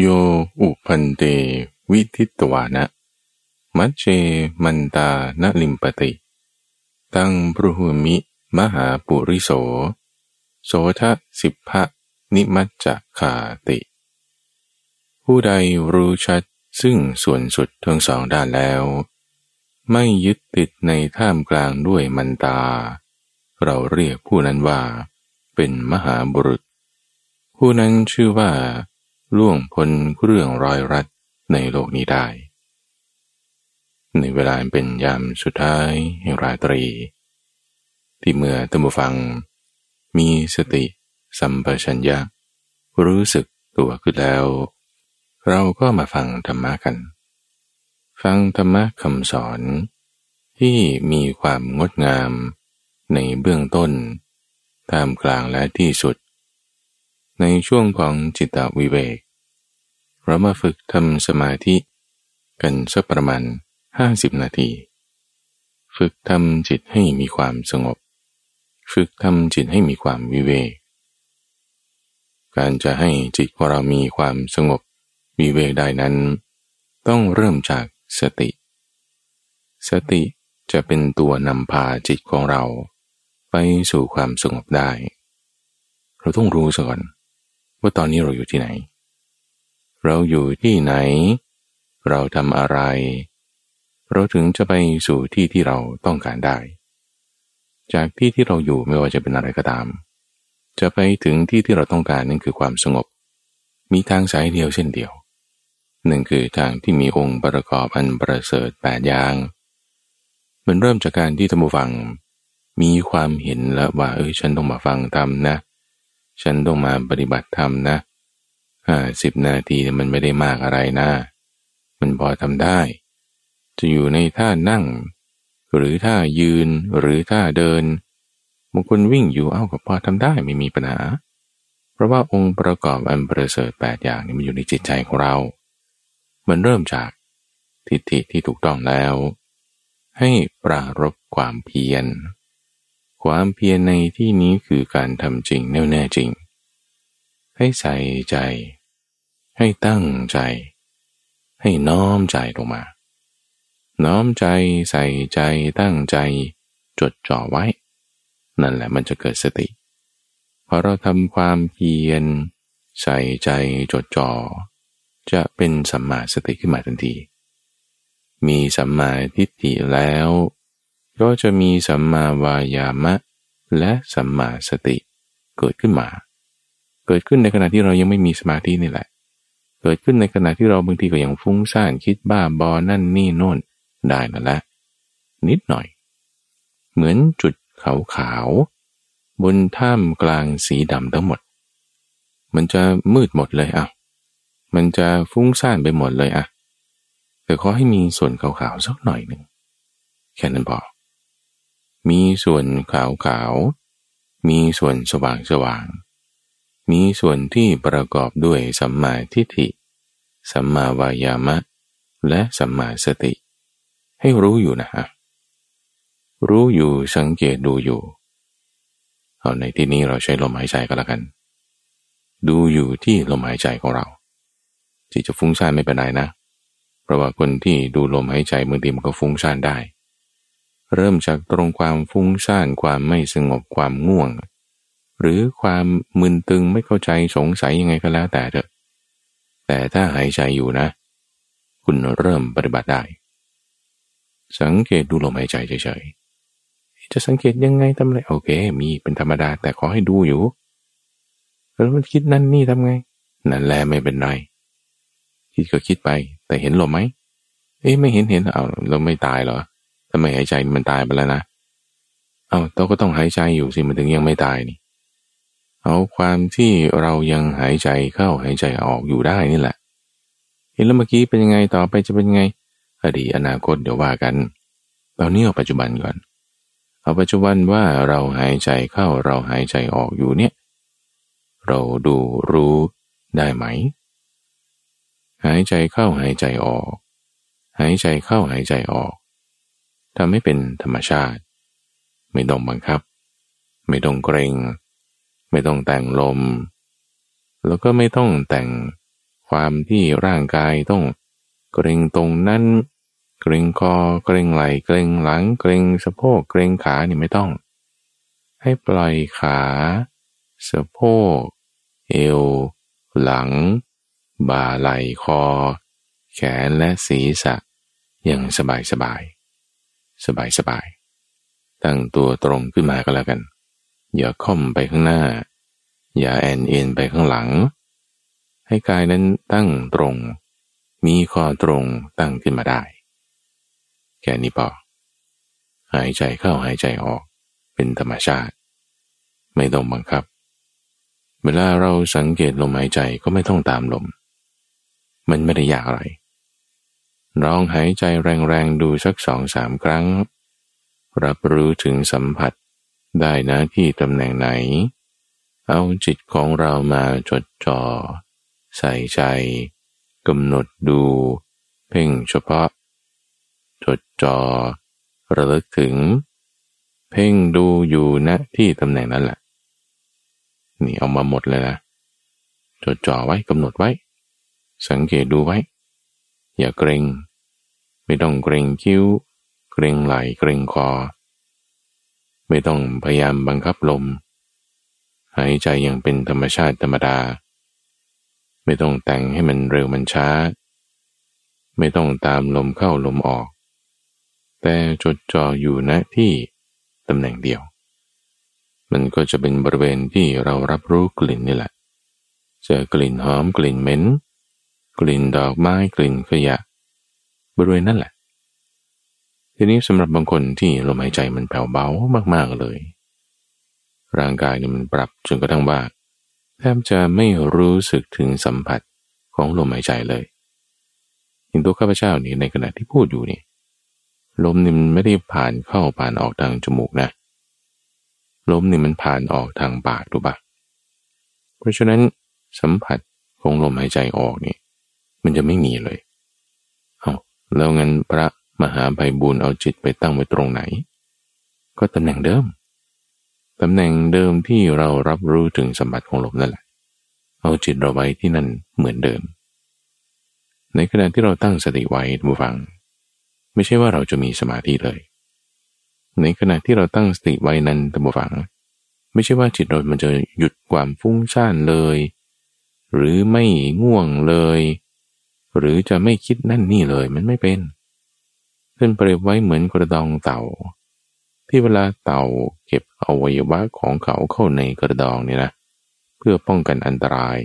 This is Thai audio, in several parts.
โยอุพันเตวิทิตวานะ มัจเจมันตานลิมปติ ตั้งพรุหุมิ มหาปุริโส โสทะสิบพะนิมัจจะขาติ ผู้ใดรู้ชัดซึ่งส่วนสุดทั้งสองด้านแล้ว ไม่ยึดติดในท่ามกลางด้วยมันตา เราเรียกผู้นั้นว่า เป็นมหาบุรุษ ผู้นั้นชื่อว่า ล่วงพ้นเรื่องรอยรัดในโลกนี้ได้ ในเวลาเป็นยามสุดท้ายแห่งราตรี ที่เมื่อตัมบูฟัง มีสติสัมปชัญญะ รู้สึกตัวขึ้นแล้ว เราก็มาฟังธรรมะกัน ฟังธรรมะคำสอน ที่มีความงดงามในเบื้องต้นท่ามกลางและที่สุด ในช่วงของจิตวิเวก เรามาฝึกทำสมาธิ กันสักประมาณห้าสิบนาที ฝึกทำจิตให้มีความสงบ ฝึกทำจิตให้มีความวิเวกการจะให้จิตของเรามีความสงบวิเวกได้นั้น ต้องเริ่มจากสติ สติจะเป็นตัวนำพาจิตของเรา ไปสู่ความสงบได้ เราต้องรู้ก่อน ว่าตอนนี้เราอยู่ที่ไหน เราอยู่ที่ไหน เราทำอะไร เราถึงจะไปสู่ที่ที่เราต้องการได้ จากที่ที่เราอยู่ไม่ว่าจะเป็นอะไรก็ตาม จะไปถึงที่ที่เราต้องการนั่นคือความสงบ มีทางสายเดียวเช่นเดียวหนึ่งคือทางที่มีองค์ประกอบอันประเสริฐแปดอย่าง มันเริ่มจากการที่ธรรมฟัง มีความเห็นแล้วว่าเออฉันต้องมาฟังธรรมนะ ฉันต้องมาปฏิบัติธรรมนะ ห้าสิบนาทีมันไม่ได้มากอะไรนะ มันพอทำได้ จะอยู่ในท่านั่ง หรือท่ายืนหรือท่าเดินบางคนวิ่งอยู่เอ้าก็พอทำได้ไม่มีปัญหา เพราะว่าองค์ประกอบอันประเสริฐแปดอย่างนี้มันอยู่ในจิตใจของเรา มันเริ่มจากทิฏฐิที่ถูกต้องแล้ว ให้ปรารบความเพียร ความเพียรในที่นี้คือการทำจริงแน่แน่จริง ให้ใส่ใจ ให้ตั้งใจ ให้น้อมใจลงมา น้อมใจใส่ใจตั้งใจ จดจ่อไว้ นั่นแหละมันจะเกิดสติพอเราทำความเพียรใส่ใจจดจ่อจะเป็นสัมมาสติขึ้นมาทันที มีสัมมาทิฏฐิแล้ว ก็จะมีสัมมาวายามะ และสัมมาสติเกิดขึ้นมา เกิดขึ้นในขณะที่เรายังไม่มีสมาธินี่แหละ เกิดขึ้นในขณะที่เราบางทีก็ยังฟุ้งซ่านคิดบ้าบอนั่นนี่โน่นได้นั่นแหละ นิดหน่อย เหมือนจุดขาวขาวบนท่ามกลางสีดำทั้งหมด มันจะมืดหมดเลยอะ มันจะฟุ้งซ่านไปหมดเลยอะ แต่ขอให้มีส่วนขาวๆสักหน่อยหนึ่งแค่นั้นพอมีส่วนขาวขาวมีส่วนสว่างสว่าง มีส่วนที่ประกอบด้วยสัมมาทิฏฐิ สัมมาวายามะ และสัมมาสติ ให้รู้อยู่นะฮะรู้อยู่สังเกตดูอยู่ เอาในที่นี้เราใช้ลมหายใจก็แล้วกัน ดูอยู่ที่ลมหายใจของเรา ที่จะฟุ้งซ่านไม่เป็นไรนะ เพราะว่าคนที่ดูลมหายใจบางทีมันก็ฟุ้งซ่านได้ เริ่มจากตรงความฟุ้งซ่านความไม่สงบความง่วง หรือความมึนตึงไม่เข้าใจสงสัยยังไงก็แล้วแต่เถอะแต่ถ้าหายใจอยู่นะ คุณเริ่มปฏิบัติได้ สังเกตดูลมหายใจเฉยๆจะสังเกตยังไงทำไรโอเค มีเป็นธรรมดาแต่ขอให้ดูอยู่ แล้วมันคิดนั่นนี่ทำไง นั่นแหละไม่เป็นไรคิดก็คิดไป แต่เห็นลมไหมเอ๊ะไม่เห็นเห็นเอาเราไม่ตายเหรอถ้าไมหายใจมันตายไปแล้วนะเอาเราก็ต้องหายใจอยู่สิมันถึงยังไม่ตายนี่ เอาความที่เรายังหายใจเข้าหายใจออกอยู่ได้นี่แหละ เห็นแล้วเมื่อกี้เป็นยังไงต่อไปจะเป็นยังไงอดีตอนาคตเดี๋ยวว่ากันตอนนี้เอาปัจจุบันก่อน เอาปัจจุบันว่าเราหายใจเข้าเราหายใจออกอยู่เนี่ย เราดูรู้ได้ไหม หายใจเข้าหายใจออก หายใจเข้าหายใจออกทำให้เป็นธรรมชาติ ไม่ต้องบังคับ ไม่ต้องเกรง ไม่ต้องแต่งลม แล้วก็ไม่ต้องแต่งความที่ร่างกายต้องเกรงตรงนั้น เกรงคอเกรงไหล่เกรงหลัง เกรงสะโพกเกรงขานี่ไม่ต้อง ให้ปล่อยขา สะโพก เอว หลัง บ่าไหล่คอ แขนและศีรษะ อย่างสบายสบายสบายสบายตั้งตัวตรงขึ้นมาก็แล้วกัน อย่าค่อมไปข้างหน้า อย่าแอนเอ็นไปข้างหลัง ให้กายนั้นตั้งตรง มีคอตรงตั้งขึ้นมาได้ แค่นี้พอหายใจเข้าหายใจออกเป็นธรรมชาติ ไม่ต้องบังคับ เวลาเราสังเกตลมหายใจก็ไม่ต้องตามลม มันไม่ได้ยากอะไรลองหายใจแรงๆดูสักสองสามครั้ง รับรู้ถึงสัมผัส ได้นะที่ตำแหน่งไหน เอาจิตของเรามาจดจอ่อใส่ใจกำหนดดู เพ่งเฉพาะ จดจอ่อระลึกถึง เพ่งดูอยู่ณที่ตำแหน่งนั้นแหละนี่เอามาหมดเลยนะจดจ่อไว้กำหนดไว้ สังเกตดูไว้ อย่าเกรง ไม่ต้องเกรงคิ้ว เกรงไหลเกรงคอ ไม่ต้องพยายามบังคับลม หายใจอย่างเป็นธรรมชาติธรรมดา ไม่ต้องแต่งให้มันเร็วมันช้า ไม่ต้องตามลมเข้าลมออก แต่จดจ่ออยู่ณที่ตำแหน่งเดียว มันก็จะเป็นบริเวณที่เรารับรู้กลิ่นนี่แหละเจอกลิ่นหอมกลิ่นเหม็น กลิ่นดอกไม้กลิ่นขยะ บริเวณนั่นแหละ ทีนี้สำหรับบางคนที่ลมหายใจมันแผ่วเบามากๆเลย ร่างกายเนี่ยมันปรับจนกระทั่งว่าแทบจะไม่รู้สึกถึงสัมผัสของลมหายใจเลยอย่างตัวข้าพเจ้านี่ในขณะที่พูดอยู่นี่ลมนี่มันไม่ได้ผ่านเข้าผ่านออกทางจมูกนะลมนี่มันผ่านออกทางปากดูปะเพราะฉะนั้นสัมผัสของลมหายใจออกนี่มันจะไม่มีเลยเอาแล้วงั้นพระ มหาภัยบุญเอาจิตไปตั้งไว้ตรงไหน ก็ตำแหน่งเดิม ตำแหน่งเดิมที่เรารับรู้ถึงสมบัติของลมนั่นแหละ เอาจิตเราไว้ที่นั่นเหมือนเดิม ในขณะที่เราตั้งสติไว้บูฟัง ไม่ใช่ว่าเราจะมีสมาธิเลย ในขณะที่เราตั้งสติไว้นั้นตัมบูฟัง ไม่ใช่ว่าจิตเรามันจะหยุดความฟุ้งซ่านเลย หรือไม่ง่วงเลย หรือจะไม่คิดนั่นนี่เลยมันไม่เป็นเพื่อนเปรียบไว้เหมือนกระดองเต่า ที่เวลาเต่าเก็บอวัยวะของเขาเข้าในกระดองเนี่ยนะเพื่อป้องกันอันตราย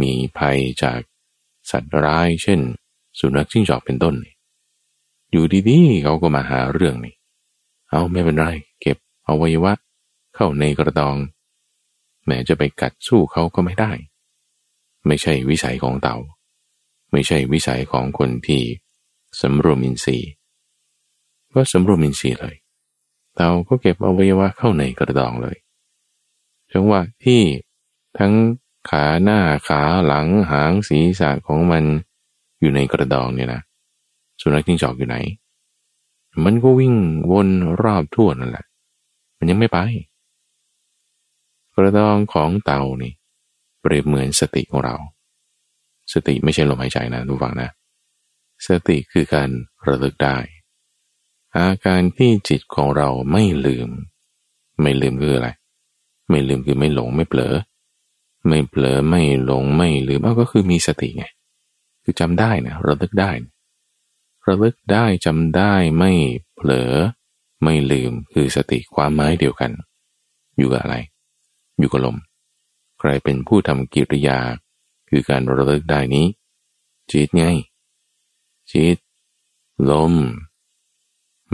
มีภัยจากสัตว์ร้ายเช่น สุนัขจิ้งจอกเป็นต้น อยู่ดีๆเขาก็มาหาเรื่องนี่เอาไม่เป็นไร เก็บอวัยวะเข้าในกระดอง แม้จะไปกัดสู้เขาก็ไม่ได้ ไม่ใช่วิสัยของเต่า ไม่ใช่วิสัยของคนที่ สำรวมอินทรีย์ก็สำรวมอินทรีย์เลยเตาก็เก็บอวัยวะเข้าในกระดองเลยจังหวะที่ทั้งขาหน้าขาหลังหางศีรษะของมันอยู่ในกระดองเนี่ยนะสุนัขจิ้งจอกอยู่ไหน มันก็วิ่งวนรอบทั่วนั่นแหละ มันยังไม่ไป กระดองของเต่านี่ เปรียบเหมือนสติของเรา สติไม่ใช่ลมหายใจนะทุกฝังนะ สติคือการระลึกได้ อาการที่จิตของเราไม่ลืม ไม่ลืมคืออะไร ไม่ลืมคือไม่หลงไม่เผลอ ไม่เผลอไม่หลงไม่ลืมเอาก็คือมีสติไง คือจำได้นะระลึกได้ ระลึกได้จำได้ไม่เผลอ ไม่ลืมคือสติความหมายเดียวกัน อยู่กับอะไร อยู่กับลม ใครเป็นผู้ทำกิริยา คือการระลึกได้นี้ จิตไง จิต ลม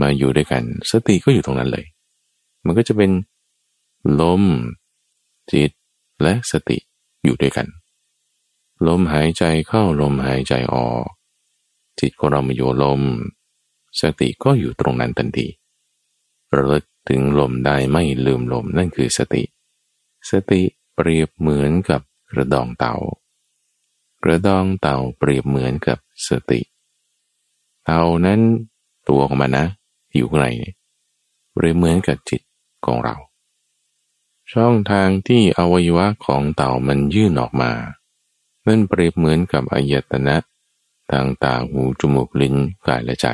มาอยู่ด้วยกัน สติก็อยู่ตรงนั้นเลย มันก็จะเป็นลม จิตและสติอยู่ด้วยกัน ลมหายใจเข้าลมหายใจออก จิตของเรามาอยู่ลม สติก็อยู่ตรงนั้นทันทีระลึกถึงลมได้ไม่ลืมลมนั่นคือสติ สติเปรียบเหมือนกับกระดองเต่า กระดองเต่าเปรียบเหมือนกับสติ เต่านั้นตัวของมันนะอยู่ข้างในเปรียบเหมือนกับจิตของเรา ช่องทางที่อวัยวะของเต่ามันยื่นออกมา นั่นเปรียบเหมือนกับอายตนะทางตาหูจมูกลิ้นกายและใจ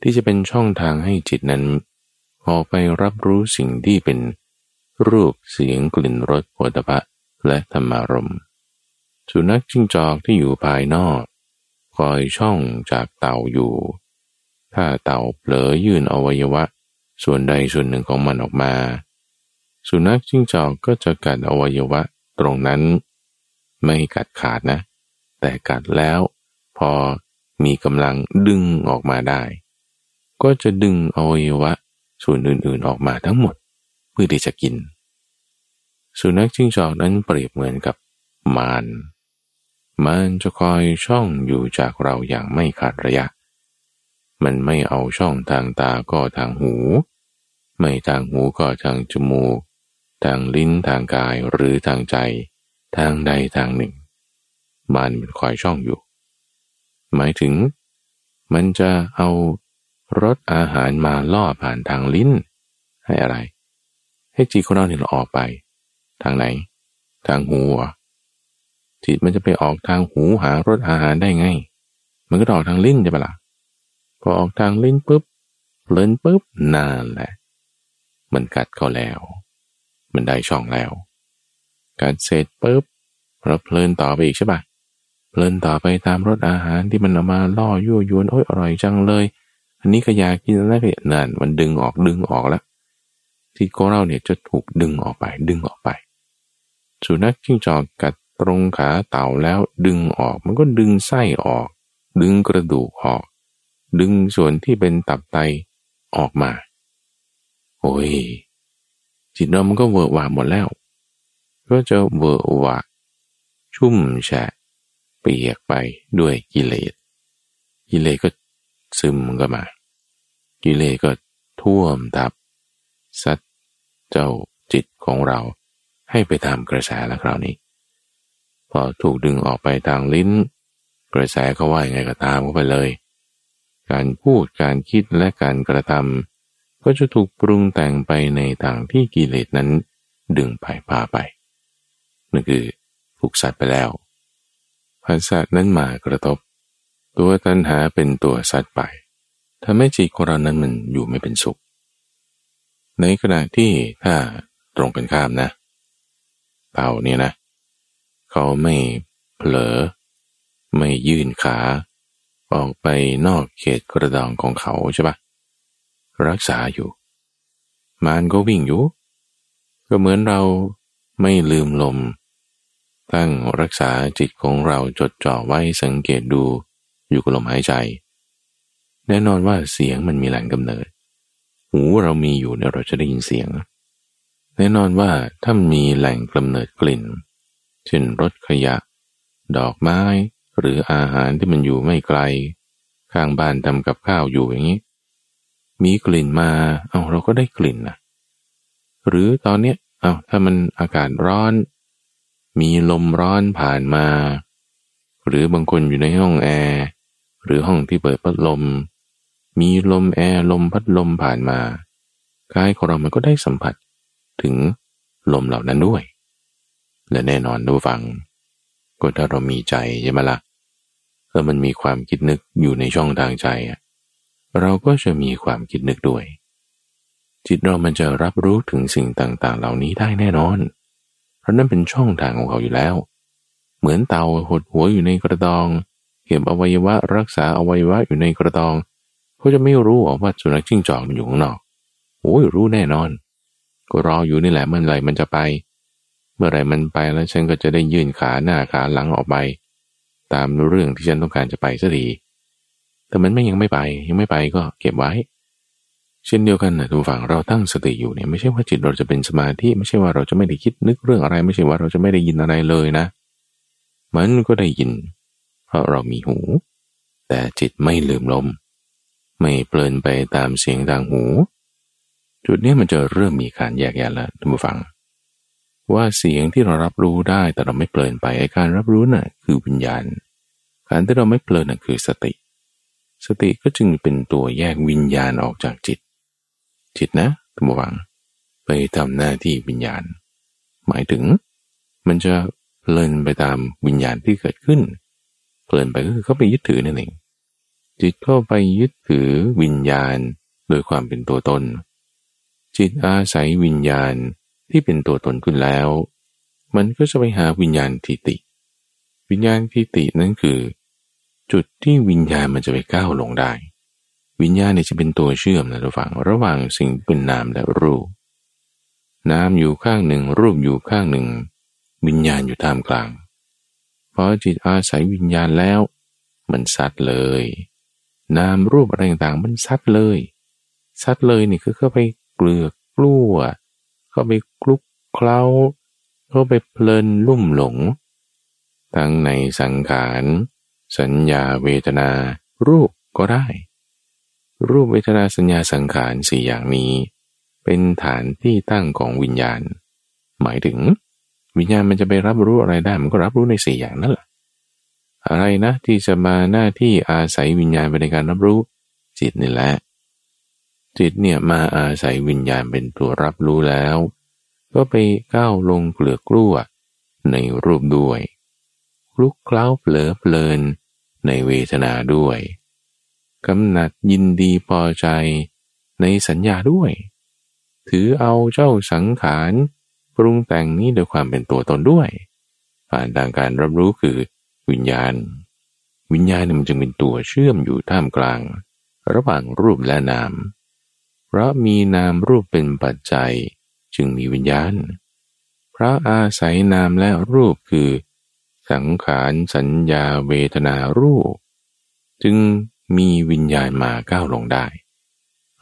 ที่จะเป็นช่องทางให้จิตนั้น ออกไปรับรู้สิ่งที่เป็นรูปเสียงกลิ่นรสโผฏฐะและธรรมารมสุนัขจิ้งจอกที่อยู่ภายนอก คอยช่องจากเต่าอยู่ ถ้าเต่าเผลอยื่นอวัยวะ ส่วนใดส่วนหนึ่งของมันออกมา สุนัขจิ้งจอกก็จะกัดอวัยวะตรงนั้น ไม่กัดขาดนะ แต่กัดแล้วพอมีกำลังดึงออกมาได้ ก็จะดึงอวัยวะส่วนอื่นๆออกมาทั้งหมดเพื่อที่จะกิน สุนัขจิ้งจอกนั้นเปรียบเหมือนกับมาร มันจะคอยช่องอยู่จากเราอย่างไม่ขาดระยะ มันไม่เอาช่องทางตาก็ทางหู ไม่ทางหูก็ทางจมูก ทางลิ้นทางกายหรือทางใจ ทางใดทางหนึ่ง มันมันคอยช่องอยู่ หมายถึง มันจะเอารสอาหารมาล่อผ่านทางลิ้น ให้อะไร ให้จีของเราเนี่ยออกไป ทางไหน ทางหู จิตมันจะไปออกทางหูหารสอาหารได้ไง มันก็ออกทางลิ้นใช่ปะละ่ะพอออกทางลิ้นปุ๊บเพลินปุ๊บนานแหละ มันกัดเขาแล้ว มันได้ช่องแล้วการเสร็จปุ๊บเราเพลินต่อไปอีกใช่ปะเพลินต่อไปตามรสอาหารที่มันเอามาล่อยั่วยวนโอ้ยอร่อยจังเลย อันนี้ก็อยากกินแล้วก็นั่นมันดึงออกดึงออกแล้วที่โกเราเนี่ยจะถูกดึงออกไปดึงออกไปสุนัขจิ้งจอกกัด ตรงขาเต่าแล้วดึงออก มันก็ดึงไส้ออก ดึงกระดูกออก ดึงส่วนที่เป็นตับไตออกมา โอ้ย จิตเรามันก็เวอะหวาหมดแล้ว ก็จะเวอะหวะ ชุ่มแฉะเปียกไปด้วยกิเลส กิเลสก็ซึมก็มา กิเลสก็ท่วมทับซัดเจ้าจิตของเราให้ไปตามกระแสแล้วคราวนี้ พอถูกดึงออกไปทางลิ้น กระแสเขาว่ายังไงก็ตามเข้าไปเลย การพูดการคิดและการกระทำก็จะถูกปรุงแต่งไปในทางที่กิเลสนั้น ดึงไปพาไปนั่นคือถูกสัตว์ไปแล้วภาษานั้นมากระทบ ตัวตัณหาเป็นตัวสัตว์ไปทำให้จิตของเรานั้นมันอยู่ไม่เป็นสุข ในขณะที่ถ้าตรงเป็นข้ามนะเต่าเนี่ยนะ เขาไม่เผลอ ไม่ยื่นขา ออกไปนอกเขตกระดองของเขาใช่ปะรักษาอยู่ มานก็วิ่งอยู่ ก็เหมือนเราไม่ลืมลม ตั้งรักษาจิตของเราจดจ่อไว้สังเกตดูอยู่กับลมหายใจ แน่นอนว่าเสียงมันมีแหล่งกำเนิด หูเรามีอยู่เนี่ยเราจะได้ยินเสียง แน่นอนว่าถ้ามีแหล่งกำเนิดกลิ่น เช่นรถขยะ ดอกไม้ หรืออาหารที่มันอยู่ไม่ไกล ข้างบ้านทำกับข้าวอยู่อย่างนี้ มีกลิ่นมา เอาเราก็ได้กลิ่นนะหรือตอนเนี้ยเอาถ้ามันอากาศร้อน มีลมร้อนผ่านมา หรือบางคนอยู่ในห้องแอร์หรือห้องที่เปิดพัดลม มีลมแอร์ลมพัดลมผ่านมากายของเรามันก็ได้สัมผัสถึงลมเหล่านั้นด้วย และแน่นอนดูฟังก็ถ้าเรามีใจใช่ไหมละ่ะแล้วมันมีความคิดนึกอยู่ในช่องทางใจ เราก็จะมีความคิดนึกด้วย จิตเรามันจะรับรู้ถึงสิ่งต่างๆ เหล่านี้ได้แน่นอน เพราะนั่นเป็นช่องทางของเขาอยู่แล้ว เหมือนเตาหดหัวอยู่ในกระดอง เก็บอวัยวะรักษาอวัยวะอยู่ในกระดองเขาจะไม่รู้ว่าสุนัขจิ้งจอกมันอยู่ข้างนอกโอ้ยรู้แน่นอน ก็รออยู่นี่แหละเมื่อไรมันจะไป เมื่อไรมันไปแล้วฉันก็จะได้ยื่นขาหน้าขาหลังออกไป ตามเรื่องที่ฉันต้องการจะไปสักทีแต่มันไม่ยังไม่ไป ยังไม่ไปก็เก็บไว้ เช่นเดียวกันนะทุกฝั่งเราตั้งสติอยู่เนี่ยไม่ใช่ว่าจิตเราจะเป็นสมาธิไม่ใช่ว่าเราจะไม่ได้คิดนึกเรื่องอะไร ไม่ใช่ว่าเราจะไม่ได้ยินอะไรเลยนะ มันก็ได้ยิน เพราะเรามีหู แต่จิตไม่ลืมลม ไม่เพลินไปตามเสียงทางหู จุดนี้มันจะเริ่มมีการแยกแยะแล้วท่านผู้ฟัง ว่าเสียงที่เรารับรู้ได้แต่เราไม่เพลินไปไอ้การรับรู้น่ะคือวิญญาณ การที่เราไม่เพลินน่ะคือสติ สติก็จึงเป็นตัวแยกวิญญาณออกจากจิต จิตนะท่านผู้ฟัง ไปทำหน้าที่วิญญาณ หมายถึง มันจะเพลินไปตามวิญญาณที่เกิดขึ้น เพลินไปก็คือเขาไปยึดถือนั่นเองจิตเข้าไปยึดถือวิญญาณโดยความเป็นตัวตน จิตอาศัยวิญญาณ ที่เป็นตัวตนขึ้นแล้ว มันก็จะไปหาวิญญาณทิติ วิญญาณทิตินั้นคือ จุดที่วิญญาณมันจะไปก้าวลงได้ วิญญาณเนี่ยจะเป็นตัวเชื่อมนะทุกฝังระหว่างสิ่งเป็นนามและรูปน้ำอยู่ข้างหนึ่ง รูปอยู่ข้างหนึ่ง วิญญาณอยู่ท่ามกลางพอจิตอาศัยวิญญาณแล้ว มันซัดเลย นามรูปอะไรต่างๆมันซัดเลยซัดเลยนี่คือเข้าไปเกลือกกลัวเข้าไปคลุกเคล้าเขาไปเพลินลุ่มหลง ทั้งในสังขาร สัญญาเวทนา รูปก็ได้ รูปเวทนาสัญญาสังขารสี่อย่างนี้ เป็นฐานที่ตั้งของวิญญาณ หมายถึง วิญญาณมันจะไปรับรู้อะไรได้ มันก็รับรู้ในสี่อย่างนั่นแหละอะไรนะที่จะมาหน้าที่อาศัยวิญญาณไปในการรับรู้จิตนี่แหละ จิตเนี่ยมาอาศัยวิญญาณเป็นตัวรับรู้แล้ว ก็ไปก้าวลงเกลือกลั้วในรูปด้วยลุกคล้าเผลอเพลินในเวทนาด้วยกำหนัดยินดีพอใจในสัญญาด้วย ถือเอาเจ้าสังขารปรุงแต่งนี้โดยความเป็นตัวตนด้วย ผ่านทางการรับรู้คือวิญญาณ วิญญาณมันจึงเป็นตัวเชื่อมอยู่ท่ามกลาง ระหว่างรูปและนาม ราะมีนามรูปเป็นปัจจัยจึงมีวิญญาณ เพราะอาศัยนามและรูปคือ สังขารสัญญาเวทนารูป จึงมีวิญญาณมาก้าวลงได้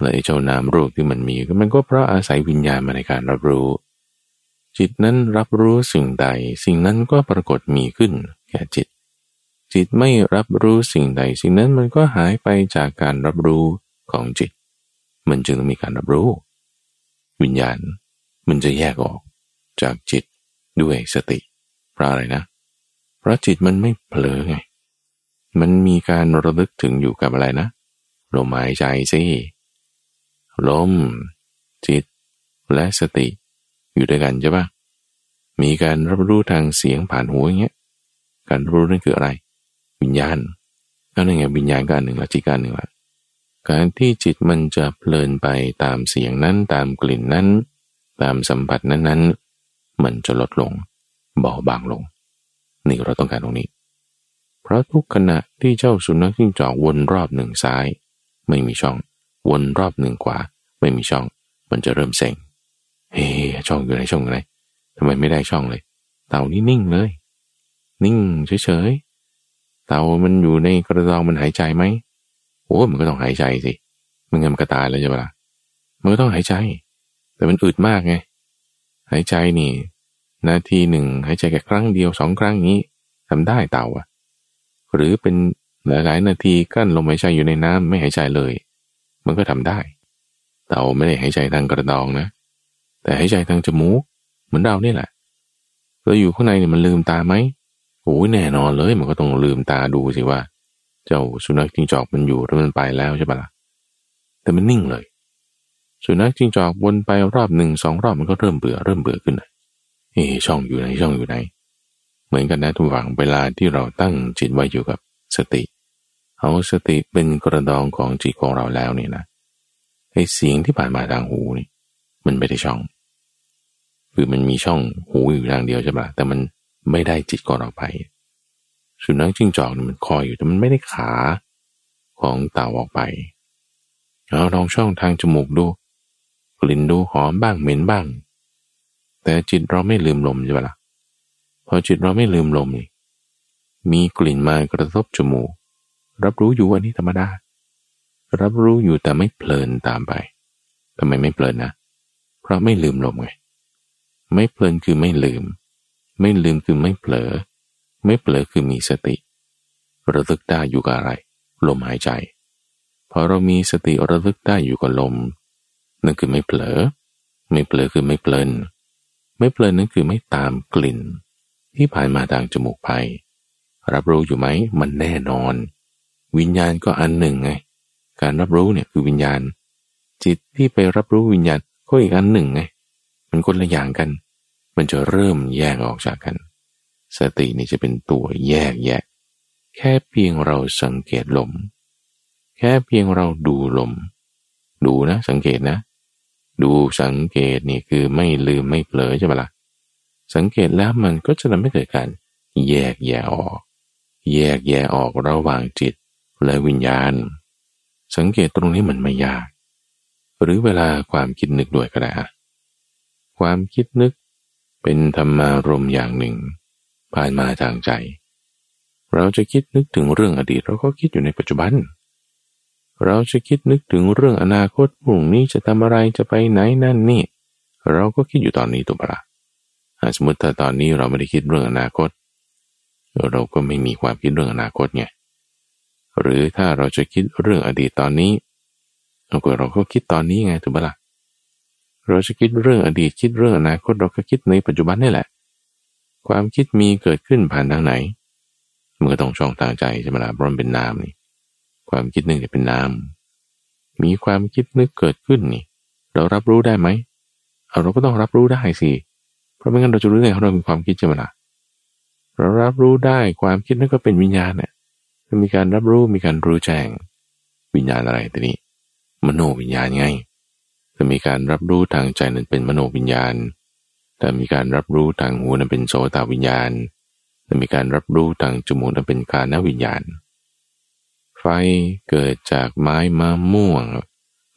และเจ้านามรูปที่มันมีมันก็เพราะอาศัยวิญญาณมาในการรับรู้ จิตนั้นรับรู้สิ่งใด สิ่งนั้นก็ปรากฏมีขึ้นแก่จิต จิตไม่รับรู้สิ่งใด สิ่งนั้นมันก็หายไปจากการรับรู้ของจิต มันจึงมีการรับรู้ วิญญาณมันจะแยกออกจากจิตด้วยสติ เพราะอะไรนะ เพราะจิตมันไม่เผลอไง มันมีการระลึกถึงอยู่กับอะไรนะ ลมหายใจสิ ลม จิต และสติ อยู่ด้วยกันใช่ปะมีการรับรู้ทางเสียงผ่านหูอย่างเงี้ย การรับรู้นั่นคืออะไร วิญญาณนั่นไงวิญญาณก็อันหนึ่งละจิตการหนึ่งละ การที่จิตมันจะเพลินไปตามเสียงนั้นตามกลิ่นนั้น ตามสัมผัสนั้นๆ มันจะลดลงเบาบางลง นี่เราต้องการตรงนี้ เพราะทุกขณะที่เจ้าสุนัขจิ้งจอกวนรอบหนึ่งซ้าย ไม่มีช่อง วนรอบหนึ่งกว่าไม่มีช่อง มันจะเริ่มเซ็งเฮ้ช่องอยู่ไหนช่องอยู่ไหนทำไมไม่ได้ช่องเลย เต่านี่นิ่งเลย นิ่งเฉยๆเต่ามันอยู่ในกระดองมันหายใจไหม โอ้มันก็ต้องหายใจสิมันงั้นมันก็ตายแล้วใช่ปะล่ะมันก็ต้องหายใจ แต่มันอึดมากไง หายใจนี่ นาทีหนึ่งหายใจแค่ครั้งเดียวสองครั้งนี้ทำได้เต่าอะหรือเป็นหลายๆนาทีกั้นลมหายใจอยู่ในน้ำไม่หายใจเลย มันก็ทำได้ เต่าไม่ได้หายใจทางกระดองนะ แต่หายใจทางจมูกเหมือนเราเนี่ยแหละเราอยู่ข้างในเนี่ยมันลืมตาไหมโอ้ยแน่นอนเลยมันก็ต้องลืมตาดูสิว่า เจ้าสุนัขจิงจอกมันอยู่แล้วมันไปแล้วใช่ปะละ่ะแต่มันนิ่งเลย สุนัขจิงจอกวนไปรอบหนึ่งสองรอบมันก็เริ่มเบื่อเริ่มเบื่อขึ้นเฮ้ช่องอยู่ไหนช่องอยู่ไหน เหมือนกันนะทุกฝังเวลาที่เราตั้งจิตไว้อยู่กับสติ เอาสติเป็นกระดองของจิตของเราแล้วนี่นะไอ้เสียงที่ผ่านมาทางหูนี่ มันไม่ได้ช่อง คือมันมีช่องหูอยู่ทางเดียวใช่ปะแต่มันไม่ได้จิตของเราไป สุนัขจิ้งจอกมันคอยอยู่แต่มันไม่ได้ขาของเต่าออกไปเอาลองช่องทางจมูกดู กลิ่นดูหอมบ้างเหม็นบ้าง แต่จิตเราไม่ลืมลมใช่ปะละ่ะพอจิตเราไม่ลืมลมนี่มีกลิ่นมากระทบจมูก รับรู้อยู่อันนี้ธรรมดา รับรู้อยู่แต่ไม่เพลินตามไปทำไมไม่เพลินนะ เพราะไม่ลืมลมไง ไม่เพลินคือไม่ลืม ไม่ลืมคือไม่เผลอ ไม่เผลอคือมีสติ ระลึกได้อยู่กับอะไร ลมหายใจ พอเรามีสติระลึกได้อยู่กับลม นั่นคือไม่เผลอ ไม่เผลอคือไม่เพลิน ไม่เพลินนั่นคือไม่ตามกลิ่น ที่ผ่านมาทางจมูกไป รับรู้อยู่ไหม มันแน่นอน วิญญาณก็อันหนึ่งไง การรับรู้เนี่ยคือวิญญาณ จิตที่ไปรับรู้วิญญาณก็อีกอันหนึ่งไง มันคนละอย่างกัน มันจะเริ่มแยกออกจากกัน สตินี่จะเป็นตัวแยกแยะ แค่เพียงเราสังเกตลม แค่เพียงเราดูลม ดูนะ สังเกตนะ ดูสังเกตนี่คือไม่ลืมไม่เผลอใช่ไหมละ่ะสังเกตแล้วมันก็จะทำให้เกิดการแยกแยะออก แยกแยะออกระหว่างจิตและวิญญาณ สังเกตตรงนี้มันไม่ยาก หรือเวลาความคิดนึกด้วยก็ได้ความคิดนึกเป็นธรรมารมอย่างหนึ่ง ผ่านมาทางใจ เราจะคิดนึกถึงเรื่องอดีต เราก็คิดอยู่ในปัจจุบัน เราจะคิดนึกถึงเรื่องอนาคตพรุ่งนี้จะทำอะไรจะไปไหนนั่นนี่ เราก็คิดอยู่ตอนนี้ตัวปละสมมติถ้าตอนนี้เราไม่ได้คิดเรื่องอนาคต เราก็ไม่มีความคิดเรื่องอนาคตไงหรือถ้าเราจะคิดเรื่องอดีตตอนนี้เราก็เราก็คิดตอนนี้ไงถูกปะละ่ะเราจะคิดเรื่องอดีตคิดเรื่องอนาคตเราก็คิดในปัจจุบันนี่แหละ ความคิดมีเกิดขึ้นผ่านทางไหนมันก็ต้องช่องทางใจใช่ไหมล่ะเพราะมันเป็นนามนี่ ความคิดนึงจะเป็นนาม มีความคิดนึกเกิดขึ้นนี่ เรารับรู้ได้ไหมเอาเราก็ต้องรับรู้ได้สิเพราะไม่งั้นเราจะรู้ได้เรามีความคิดใช่ไหมล่ะเรารับรู้ได้ความคิดนั่นก็เป็นวิญญาณเนี่ยมีการรับรู้มีการรู้แจ้งวิญญาณอะไรตัวนี้ มโนวิญญาณไงถ้ามีการรับรู้ทางใจนั้นเป็นมโนวิญญาณ แต่มีการรับรู้ทางหูนั้นเป็นโสตวิญญาณแต่มีการรับรู้ทางจมูกนั้นเป็นกานวิญญาณ ไฟเกิดจากไม้มะม่วง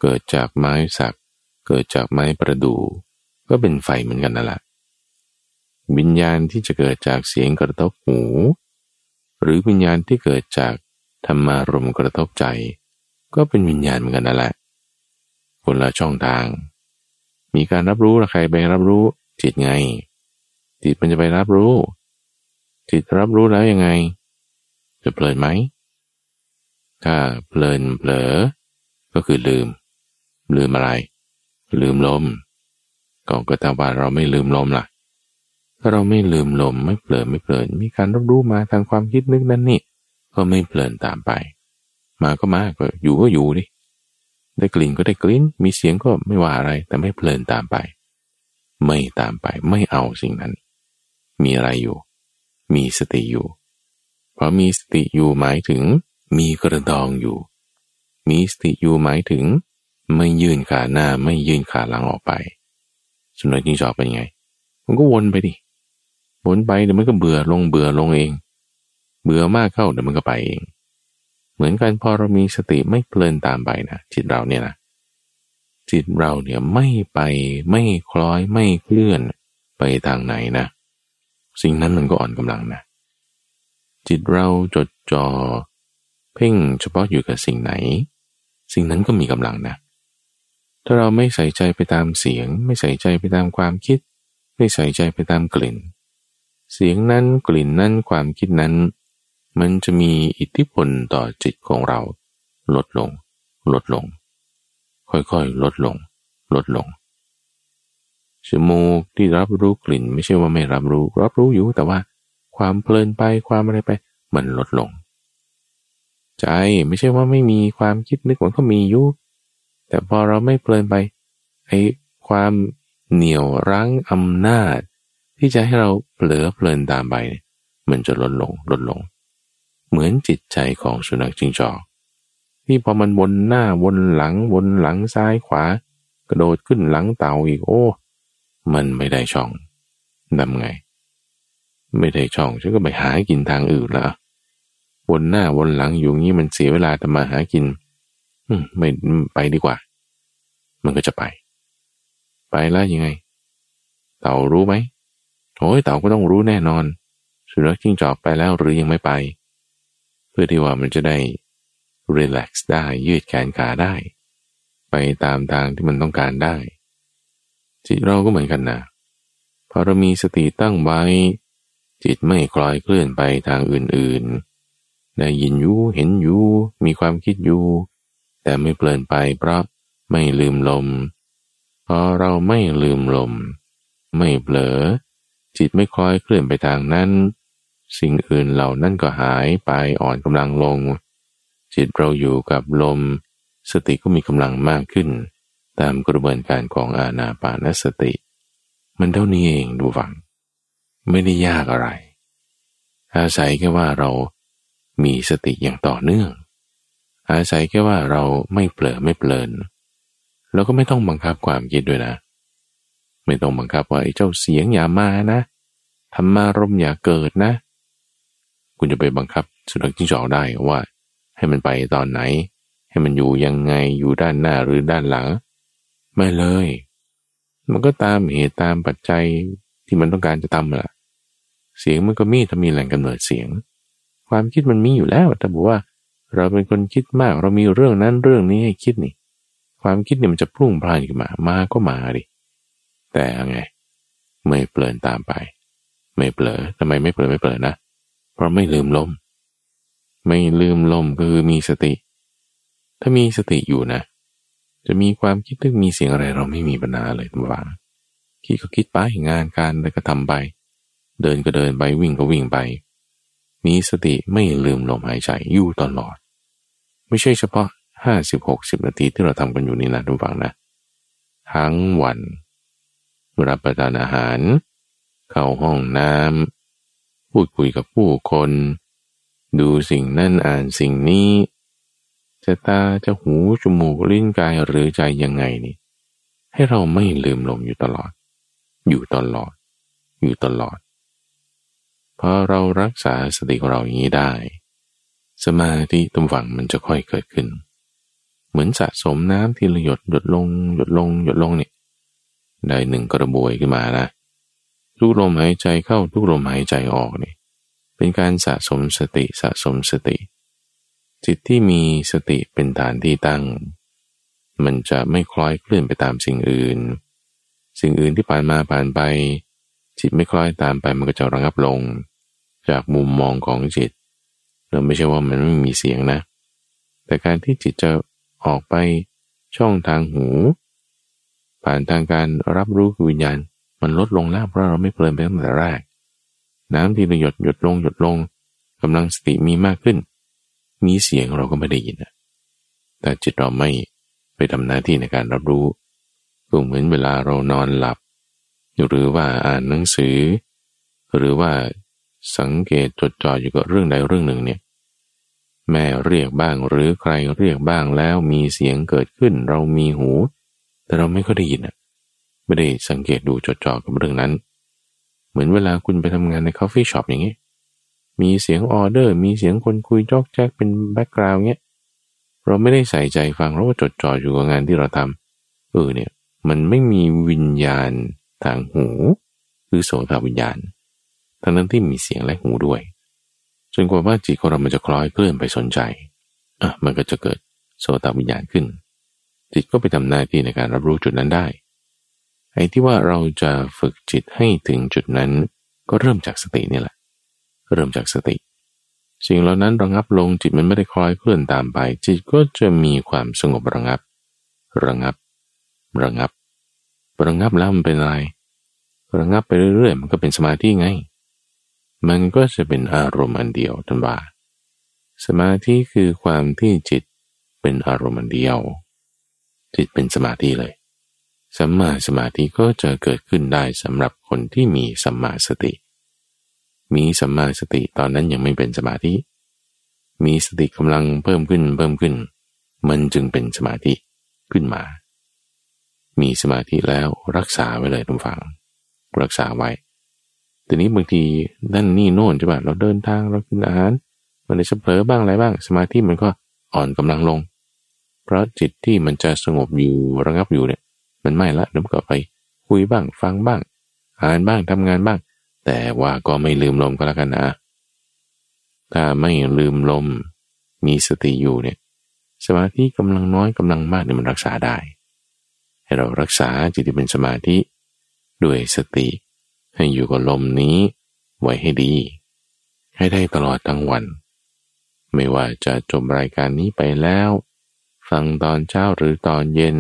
เกิดจากไม้สัก เกิดจากไม้ประดู่ก็เป็นไฟเหมือนกันนั่นแหละวิญญาณที่จะเกิดจากเสียงกระทบหู หรือวิญญาณที่เกิดจากธรรมารมกระทบใจ ก็เป็นวิญญาณเหมือนกันนั่นแหละคนละช่องทาง มีการรับรู้ละใครไปรับรู้ จิตไง จิตมันจะไปรับรู้ จิตรับรู้แล้วยังไง จะเพลินไหม ถ้าเพลินเผลอ ก็คือลืม ลืมอะไร ลืมลมก็ก็ถ้าว่าเราไม่ลืมลมล่ะ ถ้าเราไม่ลืมลมไม่เผลอไม่เพลิน มีการรับรู้มาทางความคิดนึกนั่นนี่ ก็ไม่เพลินตามไป มาก็มาก็อยู่ก็อยู่ดิได้กลิ่นก็ได้กลิ่น มีเสียงก็ไม่ว่าอะไร แต่ไม่เพลินตามไป ไม่ตามไปไม่เอาสิ่งนั้น มีอะไรอยู่ มีสติอยู่ เพราะมีสติอยู่หมายถึง มีกระดองอยู่ มีสติอยู่หมายถึง ไม่ยื่นขาหน้าไม่ยื่นขาหลังออกไปสุนัขจิงจอกเป็นไง มันก็วนไปดิวนไปเดี๋ยวมันก็เบื่อลงเบื่อลงเอง เบื่อมากเข้าเดี๋ยวมันก็ไปเอง เหมือนกันพอเรามีสติไม่เพลินตามไปนะจิตเราเนี่ยนะ จิตเราเนี่ยไม่ไปไม่คล้อยไม่เคลื่อนไปทางไหนนะ สิ่งนั้นมันก็อ่อนกำลังนะ จิตเราจดจอ่อเพ่งเฉพาะอยู่กับสิ่งไหน สิ่งนั้นก็มีกำลังนะ ถ้าเราไม่ใส่ใจไปตามเสียง ไม่ใส่ใจไปตามความคิด ไม่ใส่ใจไปตามกลิ่น เสียงนั้นกลิ่นนั้นความคิดนั้น มันจะมีอิทธิพลต่อจิตของเรา ลดลง ลดลง ค่อยๆ ลดลง ลดลงจมูกที่รับรู้กลิ่น ไม่ใช่ว่าไม่รับรู้ รับรู้อยู่แต่ว่าความเพลินไปความอะไรไป มันลดลง ใจไม่ใช่ว่าไม่มีความคิดนึกมันก็มีอยู่แต่พอเราไม่เพลินไปไอ้ความเหนียวรั้งอำนาจ ที่จะให้เราเผลอเพลินตามไป มันจะลดลงลดลง เหมือนจิตใจของสุนัขจิงจอก ที่พอมันวนหน้าวนหลังวนหลังซ้ายขวา กระโดดขึ้นหลังเต่าอีกโอ้ มันไม่ได้ช่องนำไง ไม่ได้ช่องฉันก็ไปหากินทางอื่นละวนหน้าวนหลังอยู่งี้มันเสียเวลาทำมาหากินอืมไม่ไปดีกว่า มันก็จะไป ไปแล้วยังไง เต่ารู้ไหมโอ้ยเต่าก็ต้องรู้แน่นอน สุนัขจิ้งจอกไปแล้วหรือยังไม่ไป เพื่อที่ว่ามันจะได้ รีแลกซ์ได้ยืดแขนขาได้ ไปตามทางที่มันต้องการได้ จิตเราก็เหมือนกันนะพอเรามีสติตั้งไว้ จิตไม่คลอยเคลื่อนไปทางอื่นๆได้ยินยู่เห็นยู่มีความคิดอยู่ แต่ไม่เปลี่ยนไปเพราะไม่ลืมลมพอเราไม่ลืมลม ไม่เผลอ จิตไม่คลอยเคลื่อนไปทางนั้น สิ่งอื่นเหล่านั้นก็หายไปอ่อนกำลังลง จิตเราอยู่กับลม สติก็มีกำลังมากขึ้น ตามกระบวนการของอาณาปานสติ มันเท่านี้เองดูฟัง ไม่ได้ยากอะไร อาศัยแค่ว่าเรามีสติอย่างต่อเนื่อง อาศัยแค่ว่าเราไม่เปลอไม่เปลินเราก็ไม่ต้องบังคับความคิดด้วยนะ ไม่ต้องบังคับว่าไอ้เจ้าเสียงอย่ามานะธรรมารมอย่าเกิดนะ คุณจะไปบังคับสุนัขจิ้งจอกได้ว่า ให้มันไปตอนไหน ให้มันอยู่ยังไงอยู่ด้านหน้าหรือด้านหลัง ไม่เลย มันก็ตามเหตุตามปัจจัยที่มันต้องการจะทำแหละเสียงมันก็มีถ้ามีแหล่งกำเนิดเสียง ความคิดมันมีอยู่แล้วแต่บอกว่า เราเป็นคนคิดมาก เรามีเรื่องนั้นเรื่องนี้ให้คิดนี่ ความคิดเนี่ยมันจะพุ่งพล่านขึ้นมา มาก็มาดิ แต่ไง ไม่เปลินตามไป ไม่เปลอทำไมไม่เปลอไม่เปลอนะ เพราะไม่ลืมลม ไม่ลืมลมก็คือมีสติ ถ้ามีสติอยู่นะ จะมีความคิดตึงมีเสียงอะไรเราไม่มีปัญหาเลยทุกฝังคิดก็คิดไปงานการอะไรก็ทำไป เดินก็เดินไปวิ่งก็วิ่งไป มีสติไม่ลืมลมหายใจอยู่ตลอด ไม่ใช่เฉพาะห้าสิบหกสิบนาทีที่เราทำกันอยู่นี่นะทุกฝังนะ ทั้งวันรับประทานอาหาร เข้าห้องน้ำพูดคุยกับผู้คน ดูสิ่งนั่นอ่านสิ่งนี้จะตาจะหูจมูกลิ้นกายหรือใจยังไงนี่ ให้เราไม่ลืมลมอยู่ตลอด อยู่ตลอด อยู่ตลอดพอเรารักษาสติของเราอย่างนี้ได้ สมาธิตุ่มฝังมันจะค่อยเกิดขึ้น เหมือนสะสมน้ำที่ละหยดหยดลง หยดลง หยดลงเนี่ยได้หนึ่งกระบวยขึ้นมานะทุกลมหายใจเข้าทุกลมหายใจออกเนี่ย เป็นการสะสมสติสะสมสติ จิตที่มีสติเป็นฐานที่ตั้ง มันจะไม่คล้อยเคลื่อนไปตามสิ่งอื่น สิ่งอื่นที่ผ่านมาผ่านไป จิตไม่คล้อยตามไปมันก็จะระงับลง จากมุมมองของจิตเราไม่ใช่ว่ามันไม่มีเสียงนะ แต่การที่จิตจะออกไปช่องทางหู ผ่านทางการรับรู้วิญญาณมันลดลงแล้วเพราะเราไม่เพลินไปตั้งแต่แรก น้ำที่เราหยดหยดลงหยดลงกำลังสติมีมากขึ้น มีเสียงเราก็ไม่ได้ยินนะแต่จิตเราไม่ไปทำหน้าที่ในการรับรู้ก็เหมือนเวลาเรานอนหลับ หรือว่าอ่านหนังสือ หรือว่าสังเกตจดจ่ออยู่กับเรื่องใดเรื่องหนึ่งเนี่ยแม่เรียกบ้างหรือใครเรียกบ้างแล้วมีเสียงเกิดขึ้น เรามีหู แต่เราไม่ก็ได้ยินอะไม่ได้สังเกตดูจดจ่อกับเรื่องนั้น เหมือนเวลาคุณไปทำงานใน coffee shop อย่างนี้ มีเสียงออเดอร์ มีเสียงคนคุยจอกแจ๊กเป็น background เงี้ย เราไม่ได้ใส่ใจฟังเราก็จดจ่ออยู่กับงานที่เราทำเออเนี่ย มันไม่มีวิญญาณทางหู คือโสตวิญญาณทั้งนั้นที่มีเสียงและหูด้วย จนกว่าว่าจิตของเรามันจะคล้อยเคลื่อนไปสนใจอะมันก็จะเกิดโสตวิญญาณขึ้น จิตก็ไปทำหน้าที่ในการรับรู้จุดนั้นได้ ไอ้ที่ว่าเราจะฝึกจิตให้ถึงจุดนั้น ก็เริ่มจากสตินี่แหละ เริ่มจากสติ สิ่งเหล่านั้นระงับลงจิตมันไม่ได้คล้อยเคลื่อนตามไป จิตก็จะมีความสงบระงับ ระงับ ระงับ ระงับแล้วมันเป็นอะไรระงับไปเรื่อยๆ มันก็เป็นสมาธิไง มันก็จะเป็นอารมณ์อันเดียวทันว่าสมาธิคือความที่จิตเป็นอารมณ์อันเดียว จิตเป็นสมาธิเลย สัมมาสมาธิก็จะเกิดขึ้นได้สำหรับคนที่มีสัมมาสติ มีสัมมาสติตอนนั้นยังไม่เป็นสมาธิ มีสติกำลังเพิ่มขึ้นเพิ่มขึ้น มันจึงเป็นสมาธิขึ้นมา มีสมาธิแล้วรักษาไว้เลยทุกฝัง รักษาไว้ทีนี้บางทีนั่นนี่โน่นใช่ป่ะเราเดินทางเรากินอาหาร มันจะเผลอบ้างอะไรบ้าง สมาธิมันก็อ่อนกำลังลง เพราะจิตที่มันจะสงบอยู่ระงับอยู่เนี่ย มันไม่ละเดี๋ยวก็ไปคุยบ้างฟังบ้าง อ่านบ้างทำงานบ้าง แต่ว่าก็ไม่ลืมลมก็แล้วกันนะ ถ้าไม่ลืมลม มีสติอยู่เนี่ย สมาธิกำลังน้อยกำลังมากเนี่ยมันรักษาได้ ให้เรารักษาจิตที่เป็นสมาธิ ด้วยสติ ให้อยู่กับลมนี้ไว้ให้ดี ให้ได้ตลอดทั้งวัน ไม่ว่าจะจบรายการนี้ไปแล้ว ฟังตอนเช้าหรือตอนเย็น